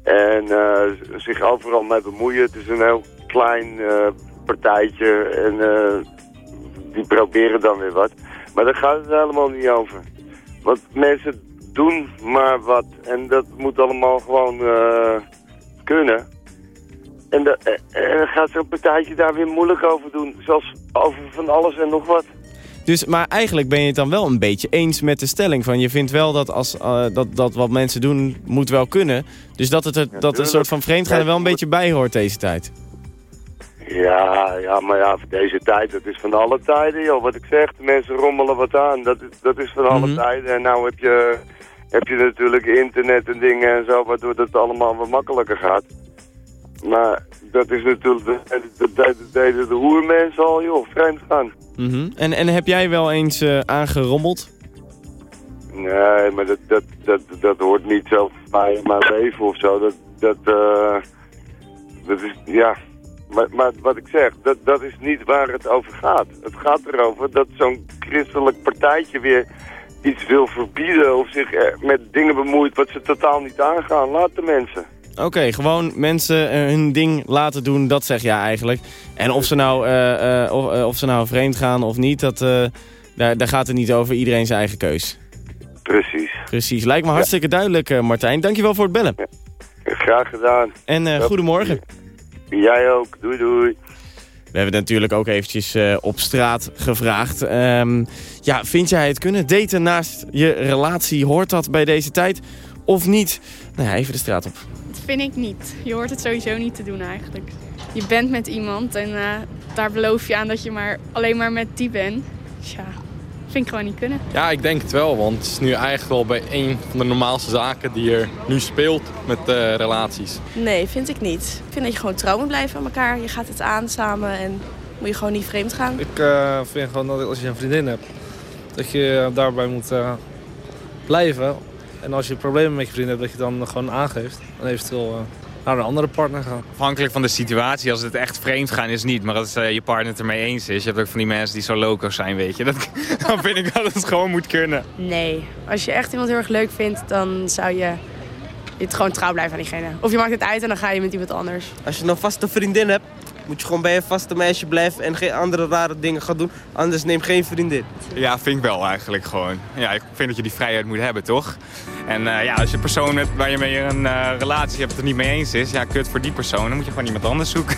En eh, zich overal mee bemoeien. Het is een heel klein eh, partijtje. En eh, die proberen dan weer wat. Maar daar gaat het helemaal niet over. Want mensen doen maar wat. En dat moet allemaal gewoon kunnen. En, da- en dan gaat zo'n partijtje daar weer moeilijk over doen. Zoals over van alles en nog wat. Dus, maar eigenlijk ben je het dan wel een beetje eens met de stelling van... je vindt wel dat, als, eh, dat, dat wat mensen doen moet wel kunnen. Dus dat, het er, dat een soort van vreemdgaan er wel een beetje bij hoort deze tijd. Ja, ja, maar ja, voor deze tijd, dat is van alle tijden, joh. Wat ik zeg, de mensen rommelen wat aan. Dat is, dat is van alle Mhm. tijden. En nou heb je, heb je natuurlijk internet en dingen en zo, waardoor het allemaal wat makkelijker gaat. Maar dat is natuurlijk, dat dat deden de hoermensen al, joh, vreemd gaan. Mhm. en, en heb jij wel eens eh, aangerommeld? Nee, maar dat, dat, dat, dat hoort niet zo bij mijn leven of zo. Dat, dat, eh, dat is, ja. Maar, maar wat ik zeg, dat, dat is niet waar het over gaat. Het gaat erover dat zo'n christelijk partijtje weer iets wil verbieden of zich eh, met dingen bemoeit wat ze totaal niet aangaan. Laat de mensen. Oké, gewoon mensen eh, hun ding laten doen, dat zeg jij eigenlijk. En of ze nou, eh, of, of ze nou vreemd gaan of niet, dat, daar, daar gaat het niet over. Iedereen zijn eigen keus. Precies. Precies. Lijkt me hartstikke duidelijk, Martijn. Dankjewel voor het bellen. Graag gedaan. En goedemorgen. Jij ook. Doei doei. We hebben het natuurlijk ook eventjes op straat gevraagd. Ehm, ja, vind jij het kunnen? Daten naast je relatie, hoort dat bij deze tijd of niet? Nou ja, even de straat op. Dat vind ik niet. Je hoort het sowieso niet te doen eigenlijk. Je bent met iemand en eh, daar beloof je aan dat je maar alleen maar met die bent. Tja, vind ik gewoon niet kunnen. Ja, ik denk het wel, want het is nu eigenlijk wel bij een van de normaalste zaken die er nu speelt met eh, relaties. Nee, vind ik niet. Ik vind dat je gewoon trouw moet blijven aan elkaar. Je gaat het aan samen en moet je gewoon niet vreemd gaan. Ik eh, vind gewoon dat als je een vriendin hebt, dat je daarbij moet eh, blijven. En als je problemen met je vriendin hebt, dat je dan gewoon aangeeft. En eventueel eh, naar een andere partner gaan. Afhankelijk van de situatie, als het echt vreemd gaan is niet. Maar als eh, je partner het ermee eens is. Je hebt ook van die mensen die zo loco zijn, weet je. Dat, dan vind ik dat het gewoon moet kunnen. Nee, als je echt iemand heel erg leuk vindt, dan zou je het gewoon trouw blijven aan diegene. Of je maakt het uit en dan ga je met iemand anders. Als je een vaste vriendin hebt, moet je gewoon bij je vaste meisje blijven en geen andere rare dingen gaan doen. Anders neem geen vriendin. Ja, vind ik wel eigenlijk gewoon. Ja, ik vind dat je die vrijheid moet hebben, toch? En eh, ja, als je persoon met, waar je mee een eh, relatie hebt het er niet mee eens is... Ja, kut voor die persoon. Dan moet je gewoon iemand anders zoeken.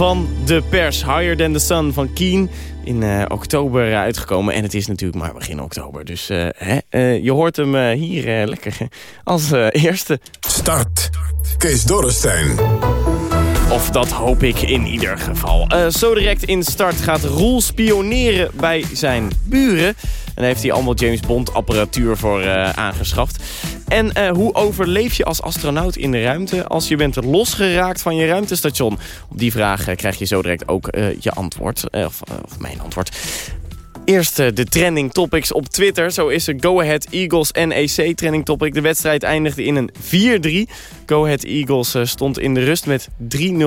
Van de pers. Higher Than The Sun van Keen. In eh, oktober uitgekomen. En het is natuurlijk maar begin oktober. Dus eh, hè, eh, je hoort hem eh, hier eh, lekker als eh, eerste. Start. Kees Dorrestein. Of dat hoop ik in ieder geval. Eh, zo direct in start gaat Roel spioneren bij zijn buren. En daar heeft hij allemaal James Bond apparatuur voor eh, aangeschaft. En eh, hoe overleef je als astronaut in de ruimte als je bent losgeraakt van je ruimtestation? Op die vraag eh, krijg je zo direct ook eh, je antwoord. Of mijn antwoord. Eerst eh, de trending topics op Twitter. Zo is er Go Ahead Eagles NEC trending topic. De wedstrijd eindigde in een 4-3. Go Ahead Eagles eh, stond in de rust met 3-0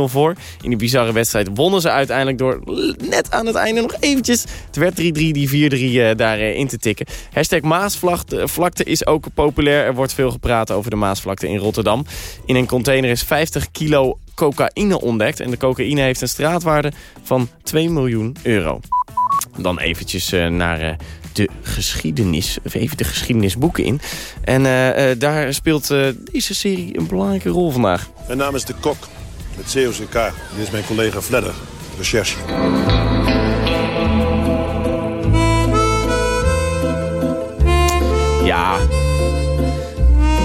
voor. In die bizarre wedstrijd wonnen ze uiteindelijk door net aan het einde nog eventjes. Het werd 3-3, die 4-3 eh, daarin te tikken. Hashtag Maasvlakte vlakte is ook populair. Er wordt veel gepraat over de Maasvlakte in Rotterdam. In een container is 50 kilo cocaïne ontdekt. En de cocaïne heeft een straatwaarde van 2 miljoen euro. Dan eventjes eh, naar eh, de geschiedenis, of even de geschiedenisboeken in. En eh, daar speelt deze serie een belangrijke rol vandaag. Mijn naam is De Kok, met COCK. Dit is mijn collega Fledder, recherche. Ja,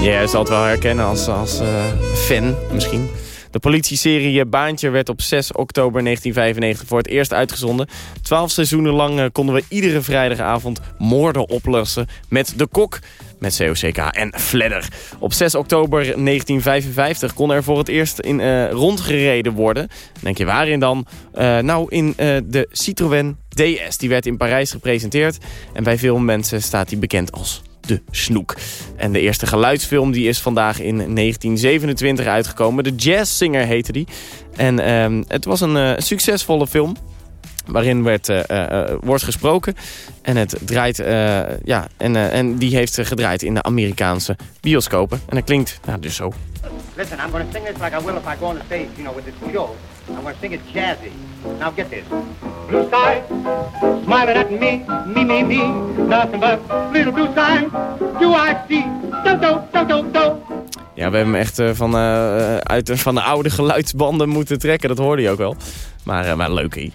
je zal het wel herkennen als, als eh, fan misschien. De politieserie Baantje werd op 6 oktober 1995 voor het eerst uitgezonden. Twaalf seizoenen lang eh, konden we iedere vrijdagavond moorden oplossen met De Kok, met COCK en Fledder. Op 6 oktober 1955 kon er voor het eerst in eh, rondgereden worden. Denk je, waarin dan? Eh, nou, in de Citroën DS. Die werd in Parijs gepresenteerd. En bij veel mensen staat die bekend als de Snoek. En de eerste geluidsfilm die is vandaag in 1927 uitgekomen. De Jazz Singer heette die. En ehm, het was een eh, succesvolle film. Waarin werd, eh, eh, wordt gesproken. En het draait, ja, en, en die heeft gedraaid in de Amerikaanse bioscopen. En dat klinkt nou, dus zo. Listen, I'm going to sing this like I will if I go on the stage, you know, with show. I'm going to jazzy. Now get this. Blue sky, smiling at me, me, me, me. Nothing but little blue sign. Do I see? Do, do, do, do, do. Ja, we hebben hem echt eh, van, eh, uit van de oude geluidsbanden moeten trekken. Dat hoorde je ook wel. Maar, eh, maar leuk, hè?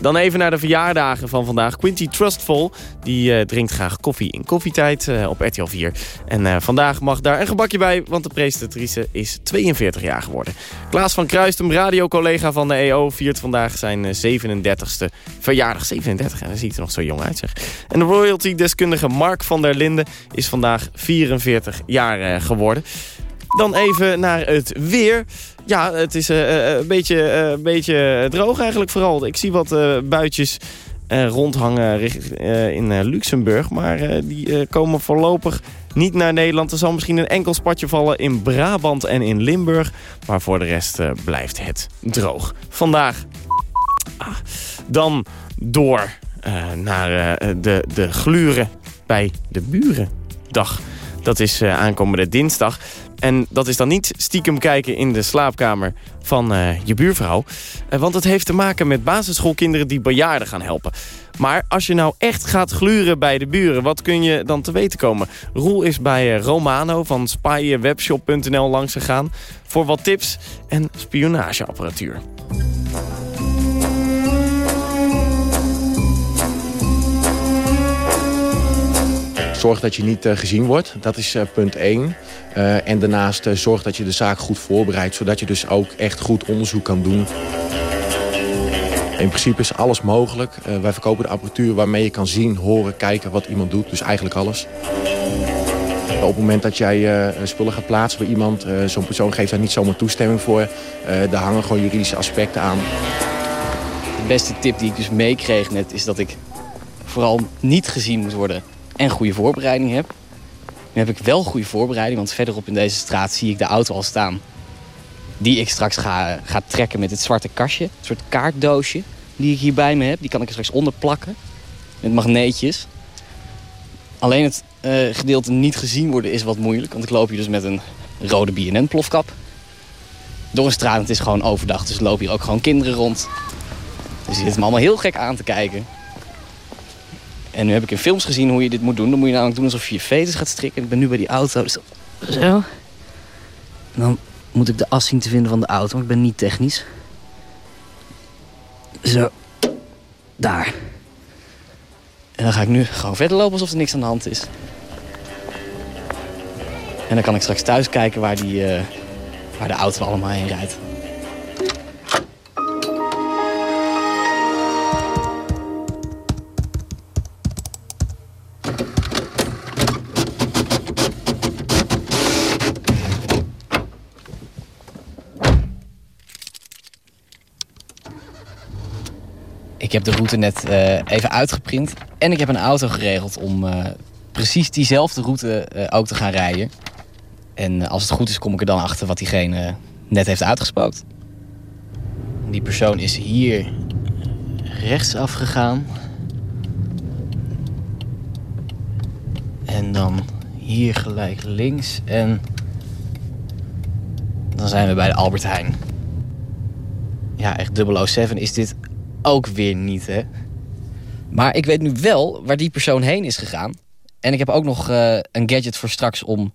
Dan even naar de verjaardagen van vandaag. Quinty Trustful, die eh, drinkt graag koffie in koffietijd eh, op RTL 4. En eh, vandaag mag daar een gebakje bij, want de presentatrice is 42 jaar geworden. Klaas van Kruistum, radiocollega van de EO, viert vandaag zijn eh, 37ste verjaardag. 37, en dan ziet er nog zo jong uit, zeg. En de royalty-deskundige Mark van der Linden is vandaag 44 jaar geworden. Dan even naar het weer. Ja, het is eh, eh, een beetje, eh, beetje droog eigenlijk vooral. Ik zie wat buitjes rondhangen in Luxemburg. Maar die komen voorlopig niet naar Nederland. Er zal misschien een enkel spatje vallen in Brabant en in Limburg. Maar voor de rest blijft het droog. Vandaag ah, dan door naar de, de gluren bij de burendag. Dat is aankomende dinsdag. En dat is dan niet stiekem kijken in de slaapkamer van eh, je buurvrouw. Eh, want het heeft te maken met basisschoolkinderen die bejaarden gaan helpen. Maar als je nou echt gaat gluren bij de buren, wat kun je dan te weten komen? Roel is bij eh, Romano van spywebshop.nl langs gegaan... voor wat tips en spionageapparatuur. Zorg dat je niet gezien wordt, dat is punt 1. En daarnaast eh, zorg dat je de zaak goed voorbereidt... zodat je dus ook echt goed onderzoek kan doen. In principe is alles mogelijk. Eh, wij verkopen de apparatuur waarmee je kan zien, horen, kijken wat iemand doet. Dus eigenlijk alles. Op het moment dat jij eh, spullen gaat plaatsen bij iemand... eh, zo'n persoon geeft daar niet zomaar toestemming voor. Eh, daar hangen gewoon juridische aspecten aan. De beste tip die ik dus meekreeg net is dat ik vooral niet gezien moet worden en goede voorbereiding heb. Nu heb ik wel goede voorbereiding, want verderop in deze straat zie ik de auto al staan. Die ik straks ga, ga trekken met het zwarte kastje. Een soort kaartdoosje die ik hier bij me heb. Die kan ik er straks onder plakken. Met magneetjes. Alleen het eh, gedeelte niet gezien worden is wat moeilijk. Want ik loop hier dus met een rode B&N plofkap. Door een straat, het is gewoon overdag. Dus lopen hier ook gewoon kinderen rond. Dus die zitten me allemaal heel gek aan te kijken. En nu heb ik in films gezien hoe je dit moet doen. Dan moet je namelijk doen alsof je je fetus gaat strikken. Ik ben nu bij die auto. Dus zo. En dan moet ik de as zien te vinden van de auto, want ik ben niet technisch. Zo. Daar. En dan ga ik nu gewoon verder lopen alsof er niks aan de hand is. En dan kan ik straks thuis kijken waar, die, eh, waar de auto allemaal heen rijdt. Heb de route net eh, even uitgeprint. En ik heb een auto geregeld om eh, precies diezelfde route eh, ook te gaan rijden. En als het goed is, kom ik er dan achter wat diegene net heeft uitgespookt. Die persoon is hier rechtsaf gegaan. En dan hier gelijk links. En dan zijn we bij de Albert Heijn. Ja, echt 007 is dit ook weer niet, hè? Maar ik weet nu wel waar die persoon heen is gegaan. En ik heb ook nog eh, een gadget voor straks om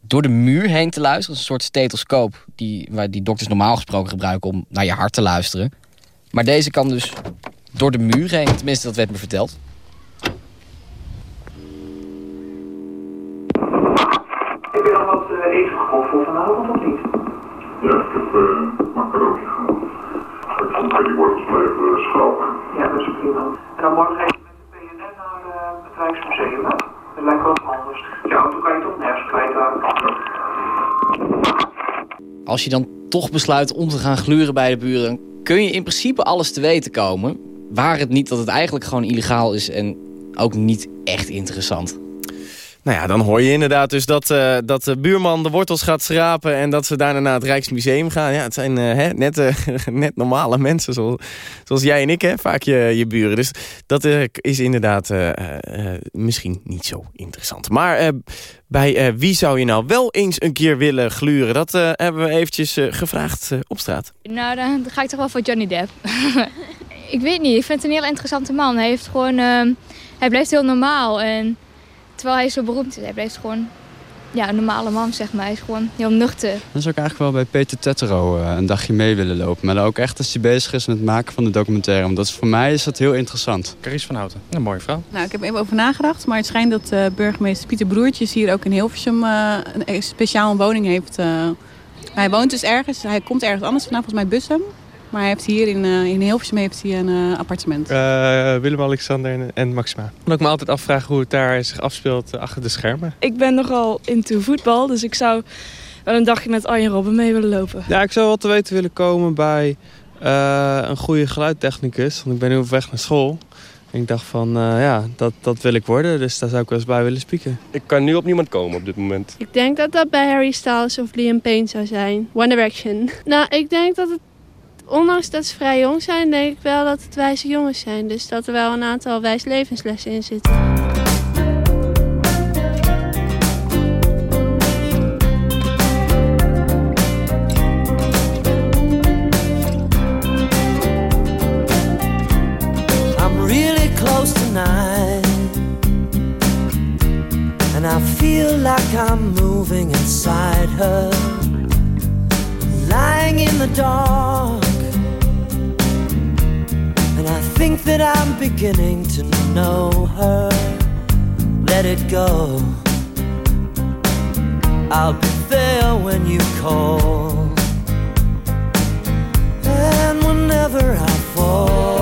door de muur heen te luisteren. Dat is een soort stethoscoop die, waar die dokters normaal gesproken gebruiken om naar je hart te luisteren. Maar deze kan dus door de muur heen. Tenminste, dat werd me verteld. Heb je nog wat eh, eten gekocht voor vanavond of niet? Ja, ik heb uh, macaroni bij die blijven uh, schrappen. Ja, dat is ook prima. En dan morgen even met de PNN naar eh, het Rijksmuseum, hè? Dat lijkt wel anders. Je auto kan je toch nergens kwijtraken. Als je dan toch besluit om te gaan gluren bij de buren... kun je in principe alles te weten komen. Waar het niet dat het eigenlijk gewoon illegaal is... en ook niet echt interessant. Nou ja, dan hoor je inderdaad dus dat, eh, dat de buurman de wortels gaat schrapen... en dat ze daarna naar het Rijksmuseum gaan. Ja, het zijn eh, hè, net, eh, net normale mensen zoals, zoals jij en ik, hè, vaak je, je buren. Dus dat is inderdaad misschien niet zo interessant. Maar bij wie zou je nou wel eens een keer willen gluren? Dat hebben we eventjes gevraagd op straat. Nou, dan ga ik toch wel voor Johnny Depp. ik weet niet, ik vind het een heel interessante man. Hij heeft gewoon, ehm, hij blijft heel normaal en terwijl hij zo beroemd is, hij blijft gewoon ja, een normale man, zeg maar. Hij is gewoon heel nuchter. Dan zou ik eigenlijk wel bij Peter Tettero eh, een dagje mee willen lopen. Maar dan ook echt als hij bezig is met het maken van de documentaire. Want dat is, voor mij is dat heel interessant. Caries van Houten, een mooie vrouw. Nou, ik heb even over nagedacht, maar het schijnt dat eh, burgemeester Pieter Broertjes hier ook in Hilversum eh, een speciaal een woning heeft. eh. hij woont dus ergens, hij komt ergens anders vandaan, volgens mij Bussum. Maar hij heeft hier in, eh, in Hilversum heeft hij een eh, appartement. Eh, Willem-Alexander en, en Maxima. En ik me altijd afvragen hoe het daar zich afspeelt achter de schermen. Ik ben nogal into voetbal, dus ik zou wel een dagje met Arjen Robben mee willen lopen. Ja, ik zou wel te weten willen komen bij eh, een goede geluidtechnicus. Want ik ben nu op weg naar school. En ik dacht van, eh, ja, dat, dat wil ik worden. Dus daar zou ik wel eens bij willen spieken. Ik kan nu op niemand komen op dit moment. Ik denk dat dat bij Harry Styles of Liam Payne zou zijn. One Direction. Nou, ik denk dat het, ondanks dat ze vrij jong zijn, denk ik wel dat het wijze jongens zijn. Dus dat er wel een aantal wijs levenslessen in zitten. Beginning to know her. Let it go. I'll be there when you call. And whenever I fall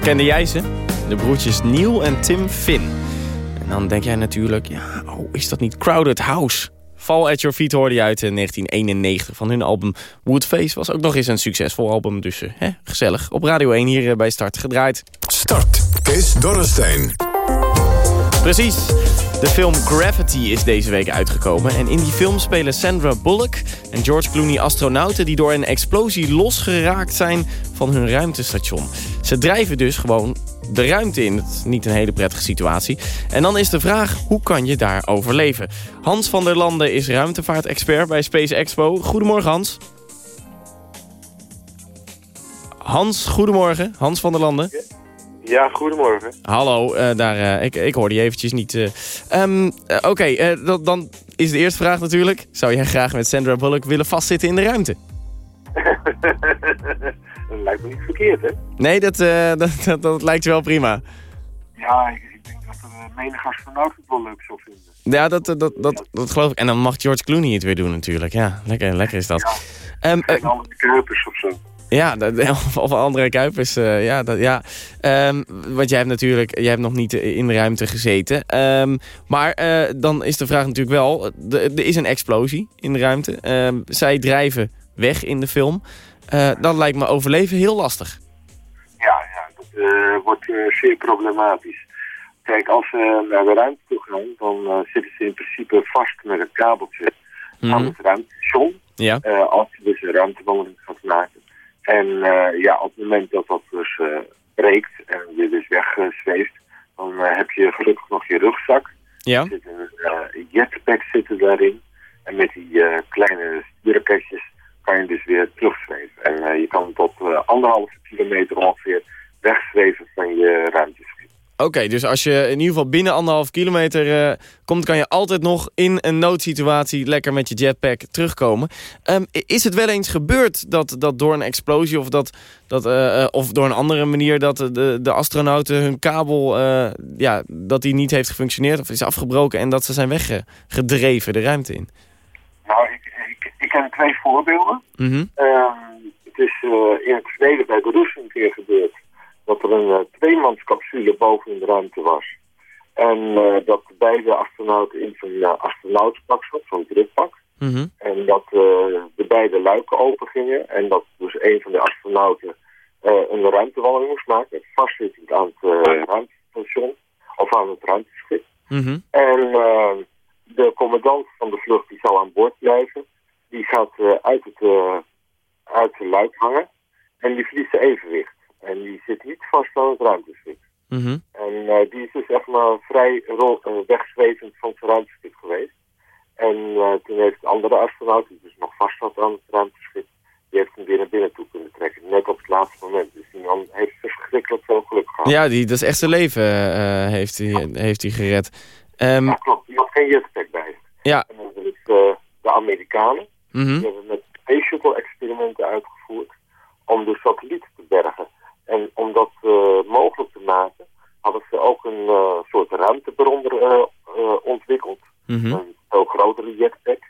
Herkende jij ze? De broertjes Neil en Tim Finn. En dan denk jij natuurlijk, ja, oh, is dat niet Crowded House? Fall at Your Feet hoorde je uit in 1991 van hun album Woodface. Was ook nog eens een succesvol album, dus eh, hè, gezellig. Op Radio 1 hier eh, bij Start gedraaid. Start. Kees Dorrestein. Precies. De film Gravity is deze week uitgekomen. En in die film spelen Sandra Bullock en George Clooney astronauten... die door een explosie losgeraakt zijn van hun ruimtestation. Ze drijven dus gewoon de ruimte in. Het is niet een hele prettige situatie. En dan is de vraag, hoe kan je daar overleven? Hans van der Landen is ruimtevaartexpert bij Space Expo. Goedemorgen Hans. Hans, goedemorgen. Hans van der Landen. Ja, goedemorgen. Hallo, eh, daar, eh, ik, ik hoorde je eventjes niet. eh. Ehm, eh, Oké, dan- dan is de eerste vraag natuurlijk. Zou jij graag met Sandra Bullock willen vastzitten in de ruimte? dat lijkt me niet verkeerd, hè? Nee, dat, dat, dat, dat lijkt wel prima. Ja, ik, ik denk dat er menig astronaut het wel leuk zou vinden. Ja, dat, dat, dat, dat, dat geloof ik. En dan mag George Clooney het weer doen natuurlijk. Ja, lekker, lekker is dat. Ehm, eh, En andere Kuipers of zo. Ja, dat, of, André Kuipers. eh, ja, dat, ja. Ehm, want jij hebt natuurlijk jij hebt nog niet in de ruimte gezeten. Ehm, maar eh, dan is de vraag natuurlijk wel... Er is een explosie in de ruimte. Ehm, zij drijven weg in de film. Eh, dan lijkt me overleven heel lastig. Ja, ja dat wordt zeer problematisch. Kijk, als ze naar de ruimte toe gaan, dan zitten ze in principe vast met een kabeltje aan het ruimtestation. Ja. Als je dus een ruimtewandeling gaat maken. En eh, ja, op het moment dat dat dus eh, breekt en je dus wegzweeft, dan eh, heb je gelukkig nog je rugzak. Ja. Er zit een jetpack zitten daarin. En met die kleine stuurraketjes kan je dus weer terugzweven. En je kan tot anderhalve kilometer ongeveer wegzweven van je ruimteschip. Oké, dus als je in ieder geval binnen anderhalf kilometer eh, komt... kan je altijd nog in een noodsituatie lekker met je jetpack terugkomen. Ehm, is het wel eens gebeurd dat, dat door een explosie of, dat, dat, eh, eh, of door een andere manier... dat de, de astronauten hun kabel ja, dat die niet heeft gefunctioneerd of is afgebroken... en dat ze zijn weggedreven de ruimte in? Nou, ik, ik, ik ken twee voorbeelden. Mhm. Ehm, het is in het verleden bij de Russen een keer gebeurd dat er een uh, tweemanscapsule boven in de ruimte was. En eh, dat beide astronauten in zo'n uh, astronautenpak zat, zo'n drukpak. Mhm. En dat uh, de beide luiken open gingen. En dat dus een van de astronauten uh, een ruimtewandeling moest maken. Vastzittend aan het uh, ruimtestation. Of aan het ruimteschip. Mhm. En uh, de commandant van de vlucht die zal aan boord blijven. Die gaat uh, uit, het, uh, uit de luik hangen. En die verliest zijn evenwicht. En die zit niet vast aan het ruimteschip. Mhm. En uh, die is dus echt maar vrij uh, wegzwevend van het ruimteschip geweest. En uh, toen heeft de andere astronaut, die dus nog vast zat aan het ruimteschip, die heeft hem weer naar binnen toe kunnen trekken. Net op het laatste moment. Dus die man heeft verschrikkelijk veel geluk gehad. Ja, die, dat is echt zijn leven uh, heeft hij heeft hij gered. Um, ja, klopt. Die had geen jetpack bij. Ja. En dan is de Amerikanen. Mm -hmm. Die hebben met Space Shuttle experimenten uitgevoerd om de satelliet te bergen. En om dat uh, mogelijk te maken, hadden ze ook een uh, soort ruimtebron uh, ontwikkeld. Mm -hmm. Een veel grotere jetpack.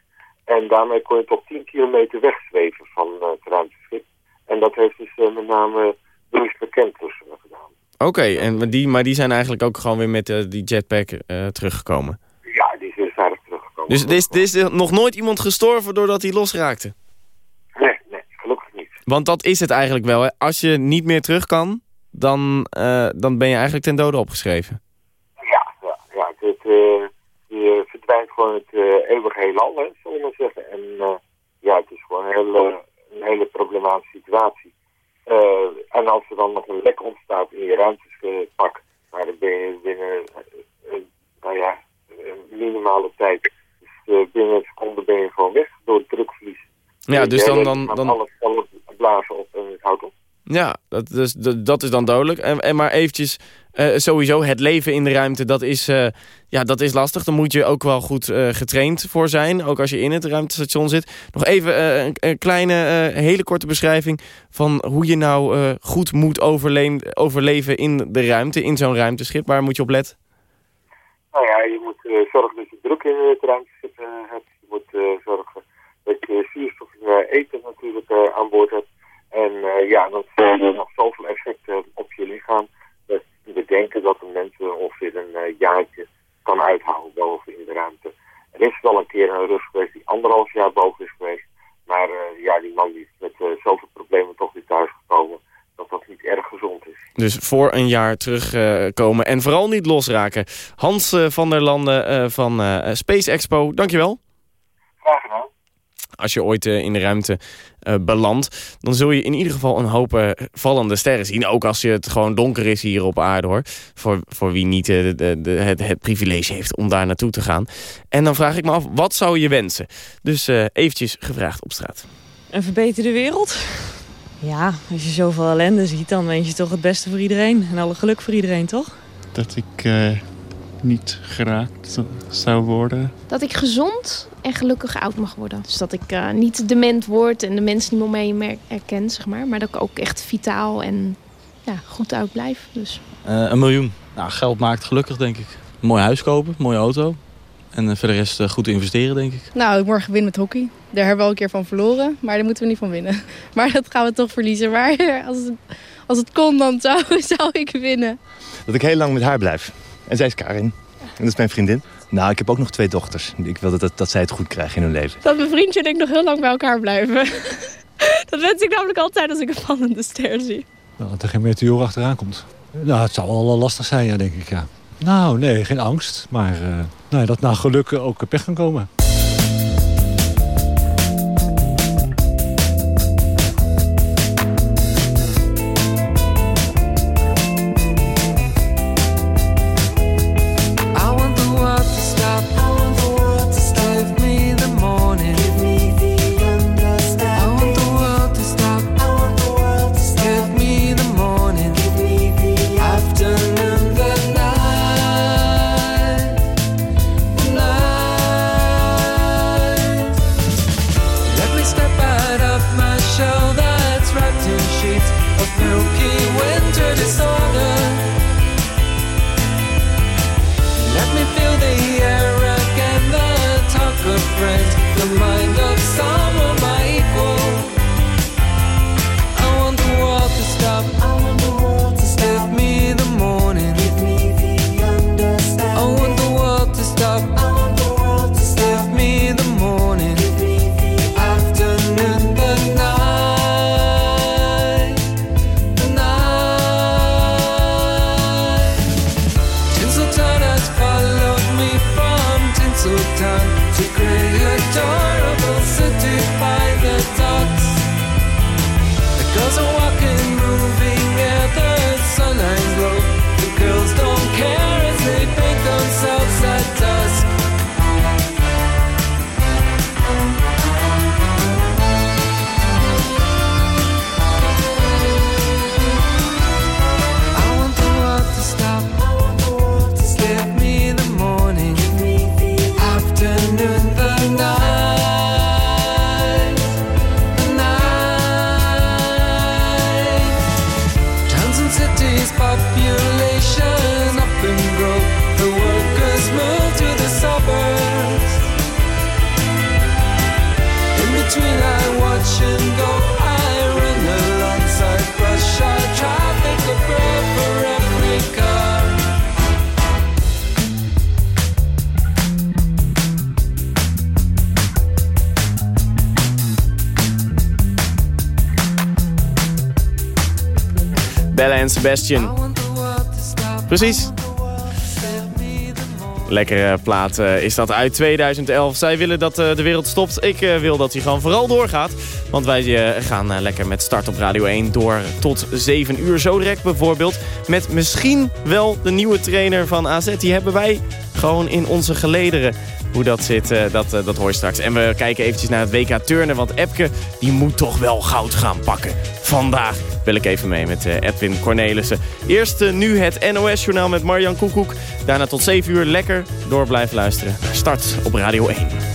En daarmee kon je tot 10 kilometer wegzweven van het ruimteschip. En dat heeft dus met name Bruce McCandless gedaan. Oké, okay, en die, maar die zijn eigenlijk ook gewoon weer met die jetpack teruggekomen? Ja, die zijn aardig teruggekomen. Dus er is, er is nog nooit iemand gestorven doordat hij losraakte? Nee, nee, gelukkig niet. Want dat is het eigenlijk wel. Hè? Als je niet meer terug kan, dan, uh, dan ben je eigenlijk ten dode opgeschreven. Ja, ja, ja uh, je verdwijnt gewoon het uh, eeuwige heelal, hè, zullen we maar zeggen. En ja, het is gewoon een hele, een hele problematische situatie. en als er dan nog een lek ontstaat in je ruimtepak, nou, dan ben je binnen, nou ja, een minimale tijd. Dus binnen een seconde ben je gewoon weg door het drukverlies. Ja, dus dan... dan, dan... Alles, alles blazen op en het houdt op. Ja, dat, dus, dat is dan dodelijk. En, en maar eventjes, uh, sowieso het leven in de ruimte, dat is, uh, ja, dat is lastig. Daar moet je ook wel goed uh, getraind voor zijn, ook als je in het ruimtestation zit. Nog even een, een, kleine, hele korte beschrijving van hoe je nou goed moet overle overleven in de ruimte, in zo'n ruimteschip. Waar moet je op letten? Nou ja, je moet zorgen dat je druk in het ruimteschip hebt. Je moet zorgen dat je zuurstof en eten natuurlijk aan boord hebt. En eh, ja, dat zijn nog zoveel effect eh, op je lichaam. Dat we denken dat een mens ongeveer een eh, jaartje kan uithouden boven in de ruimte. Er is wel een keer een rust geweest die anderhalf jaar boven is geweest. Maar ja, die man is met zoveel problemen toch weer thuis gekomen dat dat niet erg gezond is. Dus voor een jaar terugkomen en vooral niet losraken. Hans van der Landen van Space Expo, dankjewel. Graag gedaan. Als je ooit eh, in de ruimte eh, belandt, dan zul je in ieder geval een hoop eh, vallende sterren zien. Ook als je het gewoon donker is hier op aarde hoor. Voor, voor wie niet eh, de, de, het, het privilege heeft om daar naartoe te gaan. En dan vraag ik me af, wat zou je wensen? Dus eh, eventjes gevraagd op straat. Een verbeterde wereld? Ja, als je zoveel ellende ziet, dan wens je toch het beste voor iedereen. En alle geluk voor iedereen, toch? Dat ik eh, niet geraakt zou worden. Dat ik gezond en gelukkig oud mag worden. Dus dat ik eh, niet dement word en de mensen niet meer mee me herken, zeg maar. Maar dat ik ook echt vitaal en ja, goed oud blijf. Dus. Eh, een miljoen. Nou, geld maakt gelukkig, denk ik. Een mooi huis kopen, een mooie auto. En eh, voor de rest goed investeren, denk ik. Nou, morgen win met hockey. Daar hebben we al een keer van verloren, maar daar moeten we niet van winnen. Maar dat gaan we toch verliezen. Maar als het, als het kon, dan zou, zou ik winnen. Dat ik heel lang met haar blijf. En zij is Karin. En dat is mijn vriendin. Nou, ik heb ook nog twee dochters. Ik wil dat, dat, dat zij het goed krijgen in hun leven. Dat mijn vriendje en ik nog heel lang bij elkaar blijven. Dat wens ik namelijk altijd als ik een vallende ster zie. Nou, dat er geen meteoor achteraan komt. Nou, het zal wel lastig zijn, ja, denk ik, ja. Nou, nee, geen angst. Maar eh, nou, dat na geluk ook pech kan komen. Sebastian. Precies. Lekkere plaat eh, is dat uit 2011. Zij willen dat eh, de wereld stopt. Ik eh, wil dat hij gewoon vooral doorgaat. Want wij gaan lekker met start op Radio 1 door tot 7 uur. Zo direct bijvoorbeeld met misschien wel de nieuwe trainer van AZ. Die hebben wij gewoon in onze gelederen. Hoe dat zit, dat, dat hoor je straks. En we kijken eventjes naar het WK turnen. Want Epke die moet toch wel goud gaan pakken. Vandaag wil ik even mee met eh, Edwin Cornelissen. Eerst eh, nu het NOS-journaal met Marjan Koekoek. Daarna tot 7 uur lekker door blijven luisteren. Start op Radio 1.